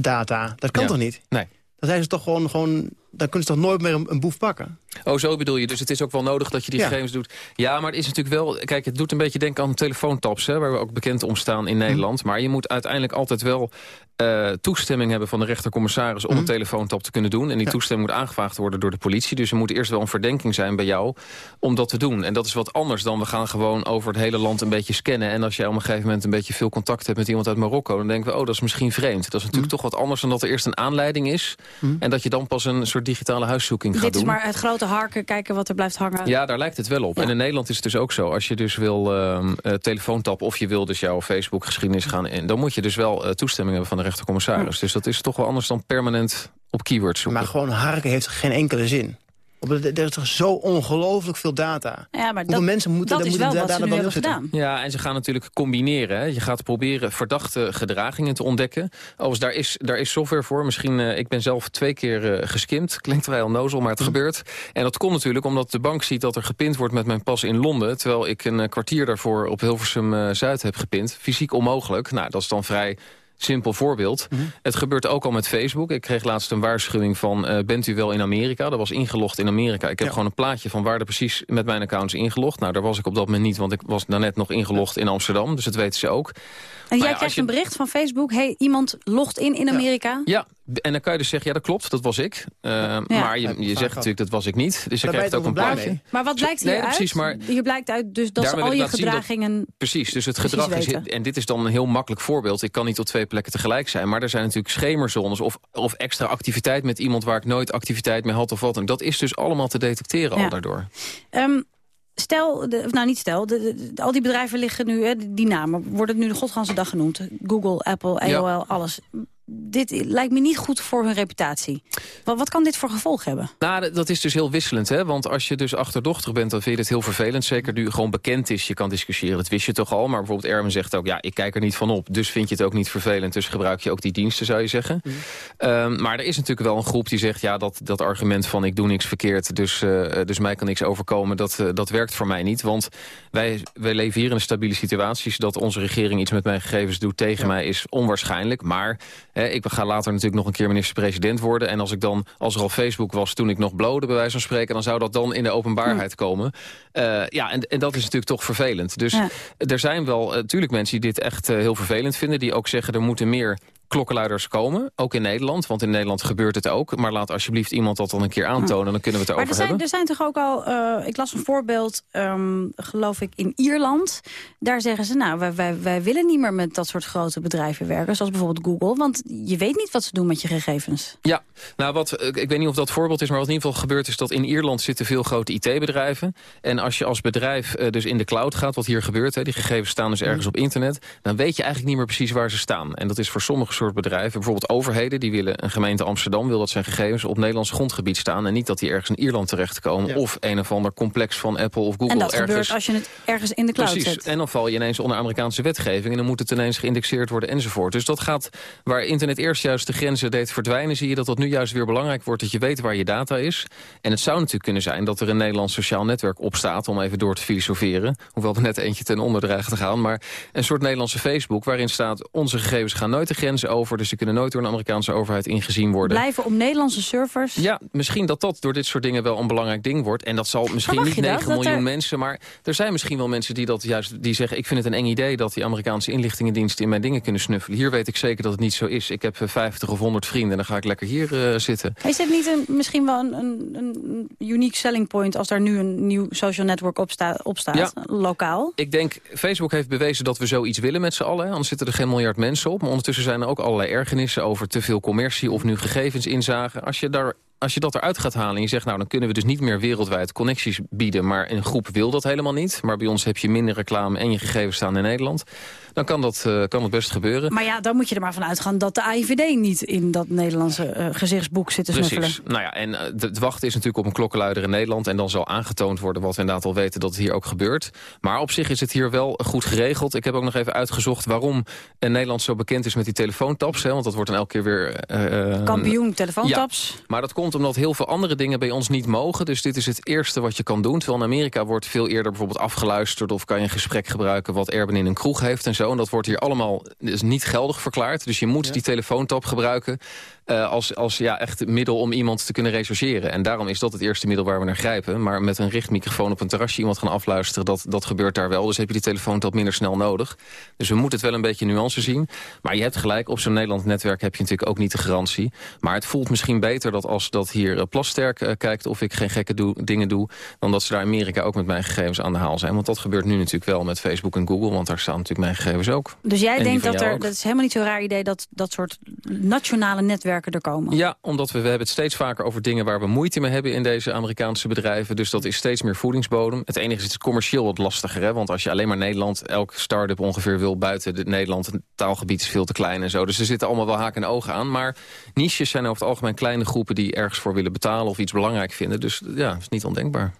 data. Dat kan Ja. toch niet? Nee. Dan zijn ze toch gewoon, gewoon dan kunnen ze toch nooit meer een, een boef pakken? Oh, zo bedoel je. Dus het is ook wel nodig dat je die Ja. gegevens doet. Ja, maar het is natuurlijk wel... Kijk, het doet een beetje denken aan telefoontaps... Hè, waar we ook bekend om staan in Mhm. Nederland. Maar je moet uiteindelijk altijd wel eh, toestemming hebben... van de rechtercommissaris om Mhm. een telefoontap te kunnen doen. En die toestemming moet aangevraagd worden door de politie. Dus er moet eerst wel een verdenking zijn bij jou om dat te doen. En dat is wat anders dan we gaan gewoon over het hele land een beetje scannen. En als jij op een gegeven moment een beetje veel contact hebt met iemand uit Marokko... dan denken we, oh, dat is misschien vreemd. Dat is natuurlijk Mhm. toch wat anders dan dat er eerst een aanleiding is... en dat je dan pas een soort digitale huiszoeking gaat Dit doen. is maar het grote harken, kijken wat er blijft hangen. Ja, daar lijkt het wel op. En in Nederland is het dus ook zo. Als je dus wil ehm eh, telefoontappen of je wil dus jouw Facebook-geschiedenis gaan in... dan moet je dus wel eh, toestemming hebben van de rechtercommissaris. Dus dat is toch wel anders dan permanent op keywords zoeken. Maar gewoon harken heeft geen enkele zin. Op de- Er is toch zo ongelooflijk veel data. Ja, maar Hoeveel dat, mensen moeten, dat is moeten wel daar- wat ze nu dan hebben op gedaan. Ja, en ze gaan natuurlijk combineren. Hè. Je gaat proberen verdachte gedragingen te ontdekken. Overigens, daar is, daar is software voor. Misschien, eh, ik ben zelf twee keer eh, geskimd. Klinkt wel nozel, maar het gebeurt. En dat komt natuurlijk omdat de bank ziet dat er gepind wordt met mijn pas in Londen. Terwijl ik een eh, kwartier daarvoor op Hilversum eh, Zuid heb gepind. Fysiek onmogelijk. Nou, dat is dan vrij simpel voorbeeld. Het gebeurt ook al met Facebook. Ik kreeg laatst een waarschuwing van... eh, bent u wel in Amerika? Dat was ingelogd in Amerika. Ik heb gewoon een plaatje van waar er precies met mijn account is ingelogd. Nou, daar was ik op dat moment niet, want ik was daarnet nog ingelogd in Amsterdam. Dus dat weten ze ook. En jij ja, krijgt je- een bericht van Facebook... hey, iemand logt in in Amerika. Ja, en dan kan je dus zeggen, ja, dat klopt, dat was ik. Uh, Maar je, je zegt natuurlijk, dat was ik niet. Dus je krijgt ook een plaatje. mee? Maar wat blijkt Nee, hieruit? precies, maar- Hier blijkt uit dus dat ze wil al je dat- gedragingen... Precies, dus het precies gedrag is... weten. En dit is dan een heel makkelijk voorbeeld. Ik kan niet op twee plekken tegelijk zijn. Maar er zijn natuurlijk schemerzones of, of extra activiteit met iemand... waar ik nooit activiteit mee had of wat. En dat is dus allemaal te detecteren Ja. al daardoor. Ehm, stel, de, of nou niet stel, de, de- de- al die bedrijven liggen nu, hè, die, namen, worden nu de godganse dag genoemd. Google, Apple, Ja. AOL, alles. Dit lijkt me niet goed voor hun reputatie. Wat, wat kan dit voor gevolg hebben? Nou, dat- is dus heel wisselend. Hè? Want als je dus achterdochtig bent, dan vind je het heel vervelend. Zeker nu gewoon bekend is. Je kan discussiëren, dat wist je toch al. Maar bijvoorbeeld Erwin zegt ook, ja, ik kijk er niet van op. Dus vind je het ook niet vervelend. Dus gebruik je ook die diensten, zou je zeggen. Ehm, maar er is natuurlijk wel een groep die zegt... ja, dat, dat argument van ik doe niks verkeerd... dus, eh, dus mij kan niks overkomen, dat, eh, dat werkt voor mij niet. Want wij, wij leven hier in een stabiele situatie... dat onze regering iets met mijn gegevens doet tegen mij... is onwaarschijnlijk. Maar ik ga later natuurlijk nog een keer minister-president worden... en als, ik dan, als er al Facebook was toen ik nog blode, bij wijze van spreken... dan zou dat dan in de openbaarheid komen. Eh, ja, en, en dat is natuurlijk toch vervelend. Dus Ja. er zijn wel natuurlijk mensen die dit echt eh, heel vervelend vinden... die ook zeggen er moeten meer klokkenluiders komen, ook in Nederland. Want in Nederland gebeurt het ook. Maar laat alsjeblieft iemand dat dan een keer aantonen... dan kunnen we het Maar erover er zijn, hebben. er zijn toch ook al, eh, ik las een voorbeeld, ehm, geloof ik, in Ierland. Daar zeggen ze, nou, wij, wij, wij willen niet meer met dat soort grote bedrijven werken. Zoals bijvoorbeeld Google, want je weet niet wat ze doen met je gegevens. Ja, nou wat, eh, ik weet niet of dat voorbeeld is, maar wat in ieder geval gebeurt is dat in Ierland zitten veel grote IT-bedrijven. En als je als bedrijf eh, dus in de cloud gaat, wat hier gebeurt, hè, die gegevens staan dus ergens op internet, dan weet je eigenlijk niet meer precies waar ze staan. En dat is voor sommige soort bedrijven, bijvoorbeeld overheden, die willen, een gemeente Amsterdam wil dat zijn gegevens op Nederlands grondgebied staan en niet dat die ergens in Ierland terechtkomen Ja. of een of ander complex van Apple of Google en dat ergens. gebeurt als je het ergens in de cloud Precies, zet. en dan val je ineens onder Amerikaanse wetgeving... en dan moet het ineens geïndexeerd worden enzovoort. Dus dat gaat, waar internet eerst juist de grenzen deed verdwijnen... zie je dat dat nu juist weer belangrijk wordt dat je weet waar je data is. En het zou natuurlijk kunnen zijn dat er een Nederlands sociaal netwerk op staat... om even door te filosoferen, hoewel er net eentje ten onder dreigt te gaan... maar een soort Nederlandse Facebook waarin staat... onze gegevens gaan nooit de over... dus ze kunnen nooit door een Amerikaanse overheid ingezien worden. Blijven op Nederlandse servers. Ja, misschien dat dat door dit soort dingen wel een belangrijk ding wordt. En dat zal misschien niet je dat? 9 Dat miljoen er- mensen... maar er zijn misschien wel mensen die dat juist die zeggen... ik vind het een eng idee dat die Amerikaanse inlichtingendiensten... in mijn dingen kunnen snuffelen. Hier weet ik zeker dat het niet zo is. Ik heb eh, 50 of 100 vrienden en dan ga ik lekker hier eh, zitten. Is dit niet een, misschien wel een, een, een unique selling point... als daar nu een nieuw social network op, sta, op staat, Ja. lokaal? Ik denk, Facebook heeft bewezen dat we zoiets willen met z'n allen. hè. Anders zitten er geen miljard mensen op. Maar ondertussen zijn er ook allerlei ergernissen over te veel commercie... of nu gegevens inzagen. Als je daar als je dat eruit gaat halen en je zegt... nou, dan kunnen we dus niet meer wereldwijd connecties bieden... maar een groep wil dat helemaal niet. Maar bij ons heb je minder reclame en je gegevens staan in Nederland dan kan dat, uh, kan dat best gebeuren. Maar ja, dan moet je er maar van uitgaan dat de AIVD niet in dat Nederlandse uh, gezichtsboek zit te Precies. snuffelen. Nou ja, en uh, het wachten is natuurlijk op een klokkenluider in Nederland... en dan zal aangetoond worden wat we inderdaad al weten dat het hier ook gebeurt. Maar op zich is het hier wel goed geregeld. Ik heb ook nog even uitgezocht waarom Nederland zo bekend is met die telefoontaps. Hè, want dat wordt dan elke keer weer... Kampioen telefoontaps. Ja, maar dat komt omdat heel veel andere dingen bij ons niet mogen. Dus dit is het eerste wat je kan doen. Terwijl in Amerika wordt veel eerder bijvoorbeeld afgeluisterd... of kan je een gesprek gebruiken wat Erben in een kroeg heeft en zo. En dat wordt hier allemaal is niet geldig verklaard. Dus je moet ja. die telefoontap gebruiken uh, als, als ja, echt middel om iemand te kunnen rechercheren. En daarom is dat het eerste middel waar we naar grijpen. Maar met een richtmicrofoon op een terrasje iemand gaan afluisteren... dat, dat gebeurt daar wel. Dus heb je die telefoontap minder snel nodig. Dus we moeten het wel een beetje nuance zien. Maar je hebt gelijk, op zo'n Nederland netwerk heb je natuurlijk ook niet de garantie. Maar het voelt misschien beter dat als dat hier uh, Plasterk uh, kijkt... of ik geen gekke dingen doe... dan dat ze daar in Amerika ook met mijn gegevens aan de haal zijn. Want dat gebeurt nu natuurlijk wel met Facebook en Google... want daar staan natuurlijk mijn gegevens ook. Dus jij denkt dat er, ook. dat is helemaal niet zo'n raar idee... dat dat soort nationale netwerken er komen? Ja, omdat we, we hebben het steeds vaker over dingen waar we moeite mee hebben in deze Amerikaanse bedrijven. Dus dat is steeds meer voedingsbodem. Het enige is het commercieel wat lastiger. Hè? Want als je alleen maar Nederland, elk start-up ongeveer wil buiten het Nederland. Het taalgebied is veel te klein en zo. Dus er zitten allemaal wel haken en ogen aan. Maar niches zijn over het algemeen kleine groepen die ergens voor willen betalen of iets belangrijk vinden. Dus ja, het is niet ondenkbaar.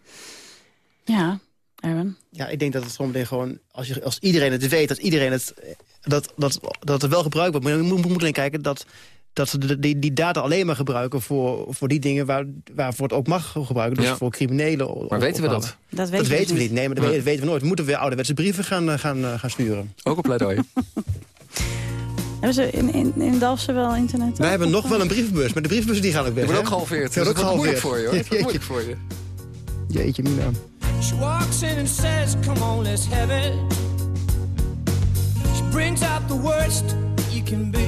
Ja, Erwin? Ja, ik denk dat het soms gewoon, als, je, als iedereen het weet, dat iedereen het, dat, dat, dat er wel gebruikt wordt. Maar je moet, moet alleen kijken dat dat ze die, die data alleen maar gebruiken voor, voor die dingen waar, waarvoor het ook mag gebruiken. Dus Ja. voor criminelen. Maar weten we dat? Dat weten, we dus we niet. Nee, maar dat, weten- weten we nooit. We moeten weer ouderwetse brieven gaan, eh, gaan, eh, gaan sturen. Ook op pleidooi. [laughs] Hebben ze in, in, in Dalfsen wel internet? Wij hebben nog wel een brievenbus, maar de brievenbussen die gaan ook weg. Die ook gehalveerd. Wordt het ook moeilijk voor je hoor. Jeetje, moeilijk voor je. jeetje mina. She walks in and says, come on, let's have it. She brings out the worst you can be.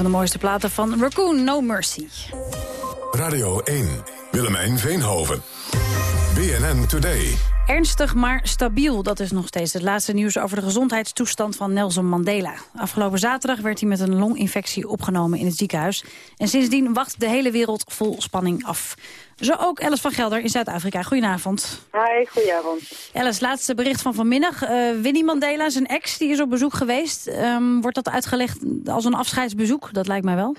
Van de mooiste platen van Raccoon, No Mercy. Radio 1, Willemijn Veenhoven. BNN Today. Ernstig, maar stabiel. Dat is nog steeds het laatste nieuws over de gezondheidstoestand van Nelson Mandela. Afgelopen zaterdag werd hij met een longinfectie opgenomen in het ziekenhuis. En sindsdien wacht de hele wereld vol spanning af. Zo ook Alice van Gelder in Zuid-Afrika. Goedenavond. Hi, goedenavond. Alice, laatste bericht van vanmiddag. Uh, Winnie Mandela, zijn ex, die is op bezoek geweest. Um, wordt dat uitgelegd als een afscheidsbezoek? Dat lijkt mij wel.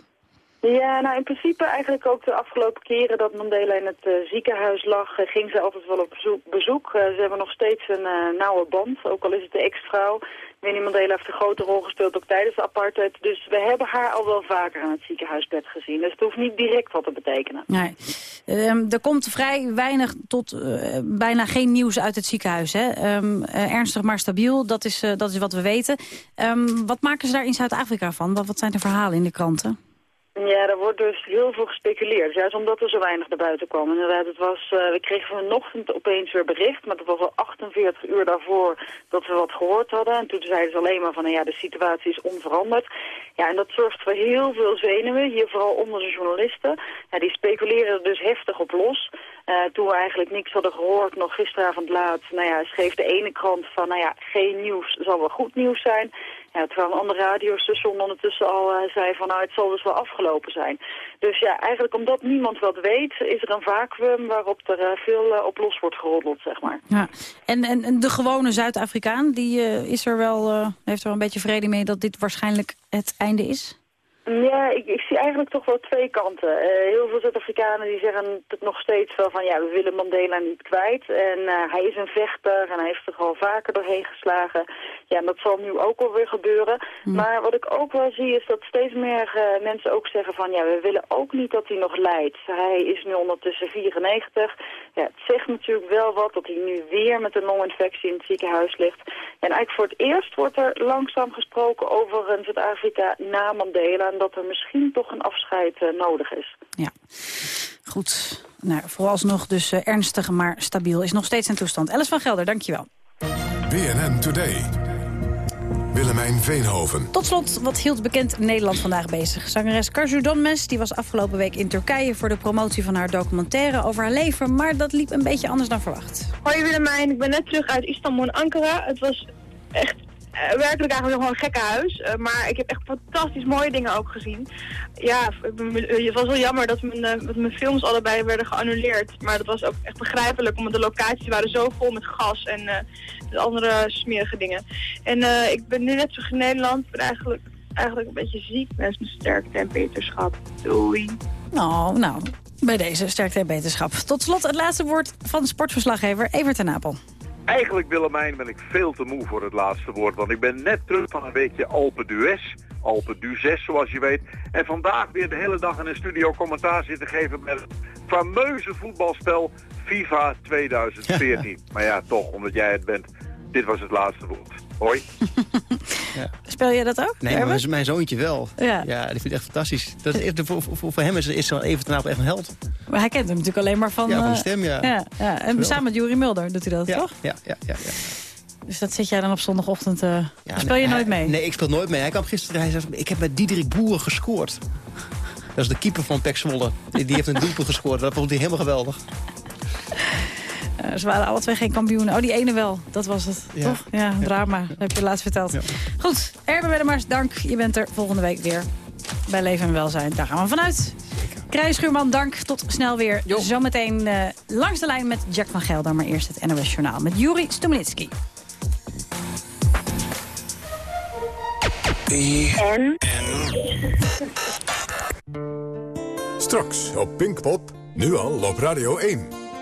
Ja, nou in principe eigenlijk ook de afgelopen keren dat Mandela in het uh, ziekenhuis lag, uh, ging ze altijd wel op bezoek. Uh, ze hebben nog steeds een nauwe band, ook al is het de ex-vrouw. Winnie Mandela heeft een grote rol gespeeld ook tijdens de apartheid. Dus we hebben haar al wel vaker aan het ziekenhuisbed gezien. Dus het hoeft niet direct wat te betekenen. Nee. Um, er komt vrij weinig tot bijna geen nieuws uit het ziekenhuis. Hè? Um, ernstig maar stabiel, dat is, dat is wat we weten. Um, wat maken ze daar in Zuid-Afrika van? Wat, wat zijn de verhalen in de kranten? Ja, er wordt dus heel veel gespeculeerd. Juist omdat er zo weinig naar buiten kwam. Inderdaad, het was, uh, we kregen vanochtend opeens weer bericht, maar dat was al 48 uur daarvoor dat we wat gehoord hadden. En toen zeiden ze alleen maar van, nou ja, de situatie is onveranderd. Ja, en dat zorgt voor heel veel zenuwen, hier vooral onder de journalisten. Ja, die speculeren er dus heftig op los. Uh, toen we eigenlijk niks hadden gehoord, nog gisteravond laat, nou ja, schreef de ene krant van, nou ja, geen nieuws zal wel goed nieuws zijn. Ja, terwijl een ander radiostation ondertussen al uh, zei van nou het zal dus wel afgelopen zijn. Dus ja, eigenlijk omdat niemand wat weet, is er een vacuüm waarop er uh, veel uh, op los wordt geroddeld, zeg maar. Ja. En, en, en de gewone Zuid-Afrikaan, die is er wel, heeft er wel een beetje vrede mee dat dit waarschijnlijk het einde is? Ja, ik, ik, zie eigenlijk toch wel twee kanten. Uh, heel veel Zuid-Afrikanen die zeggen het nog steeds wel van ja, we willen Mandela niet kwijt. En uh, hij is een vechter en hij heeft er al vaker doorheen geslagen. Ja, en dat zal nu ook alweer gebeuren. Mm. Maar wat ik ook wel zie is dat steeds meer uh, mensen ook zeggen van ja, we willen ook niet dat hij nog lijdt. Hij is nu ondertussen 94. Ja, het zegt natuurlijk wel wat dat hij nu weer met een longinfectie in het ziekenhuis ligt. En eigenlijk voor het eerst wordt er langzaam gesproken over een Zuid-Afrika na Mandela en dat er misschien toch een afscheid uh, nodig is. Ja, goed. Nou, vooralsnog dus uh, ernstig, maar stabiel is nog steeds in toestand. Alice van Gelder, dankjewel. BNN Today. Willemijn Veenhoven. Tot slot, wat hield bekend Nederland vandaag bezig? Zangeres Karju Donmes die was afgelopen week in Turkije... voor de promotie van haar documentaire over haar leven. Maar dat liep een beetje anders dan verwacht. Hoi Willemijn, ik ben net terug uit Istanbul en Ankara. Het was echt uh, werkelijk eigenlijk nog wel een gekke huis. Uh, maar ik heb echt fantastisch mooie dingen ook gezien. Ja, het was wel jammer dat mijn, uh, dat mijn films allebei werden geannuleerd. Maar dat was ook echt begrijpelijk, omdat de locaties waren zo vol met gas en andere smerige dingen. En ik ben nu net terug in Nederland. Ben eigenlijk, eigenlijk een beetje ziek. Met mijn sterkte en beterschap. Doei. Nou, nou, bij deze sterkte en beterschap. Tot slot het laatste woord van sportverslaggever Evert ten Napel. Eigenlijk, Willemijn, ben ik veel te moe voor het laatste woord. Want ik ben net terug van een weekje Alpe d'Huez. Alpe d'Huez, zoals je weet. En vandaag weer de hele dag in een studio commentaar zitten geven met het fameuze voetbalspel FIFA 2014. [laughs] maar ja, toch, omdat jij het bent, dit was het laatste woord. Hoi. [laughs] ja. Speel je dat ook? Nee, maar mijn zoontje wel. Ja. ja, die vindt het echt fantastisch. Dat is, voor, voor, voor hem is, is even ten echt een held. Maar hij kent hem natuurlijk alleen maar van... Ja, van de uh, stem, ja. ja, ja. En Geweldig. samen met Jurie Mulder doet hij dat, ja, toch? Ja, ja, ja, ja. Dus dat zit jij dan op zondagochtend... Uh, ja, speel je nee, nooit mee? Nee, ik speel nooit mee. Hij kwam gisteren, hij zei, ik heb met Diederik Boer gescoord. Dat is de keeper van Pek Zwolle. Die, die heeft een doelpunt gescoord. Dat vond hij helemaal geweldig. Uh, ze waren alle twee geen kampioenen. Oh, die ene wel. Dat was het, ja. toch? Ja, drama. Dat heb je laatst verteld. Ja. Goed, Erben Wedemars, dank. Je bent er volgende week weer bij Leven en Welzijn. Daar gaan we vanuit. Krijs Schuurman, dank. Tot snel weer. Jo. Zometeen uh, langs de lijn met Jack van Gelder. Maar eerst het NOS Journaal met Juri Stumlitski. En? Straks op Pinkpop, nu al op Radio 1.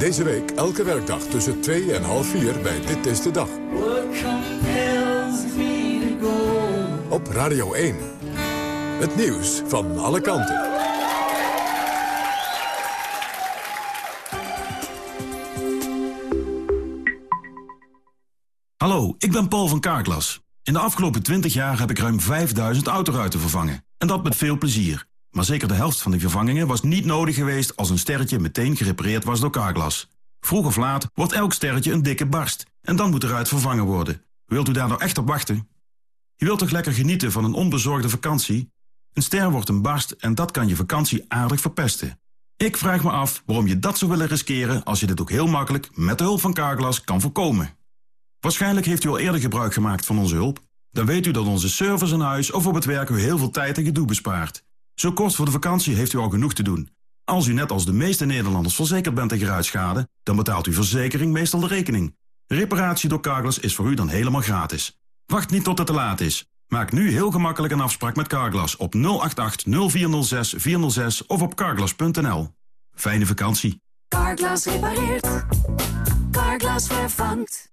Deze week elke werkdag tussen 2 en half 4 bij Dit is de Dag. Op Radio 1. Het nieuws van alle kanten. Hallo, ik ben Paul van Kaarklas. In de afgelopen 20 jaar heb ik ruim 5000 autoruiten vervangen. En dat met veel plezier. Maar zeker de helft van die vervangingen was niet nodig geweest... als een sterretje meteen gerepareerd was door Carglass. Vroeg of laat wordt elk sterretje een dikke barst. En dan moet de ruit vervangen worden. Wilt u daar nou echt op wachten? Je wilt toch lekker genieten van een onbezorgde vakantie? Een ster wordt een barst en dat kan je vakantie aardig verpesten. Ik vraag me af waarom je dat zou willen riskeren... als je dit ook heel makkelijk met de hulp van Carglass kan voorkomen. Waarschijnlijk heeft u al eerder gebruik gemaakt van onze hulp. Dan weet u dat onze service in huis of op het werk u heel veel tijd en gedoe bespaart. Zo kort voor de vakantie heeft u al genoeg te doen. Als u net als de meeste Nederlanders verzekerd bent tegen ruitschade... dan betaalt uw verzekering meestal de rekening. Reparatie door Carglass is voor u dan helemaal gratis. Wacht niet tot het te laat is. Maak nu heel gemakkelijk een afspraak met Carglass op 088 0406 406 of op carglass.nl. Fijne vakantie. Carglass repareert. Carglass vervangt.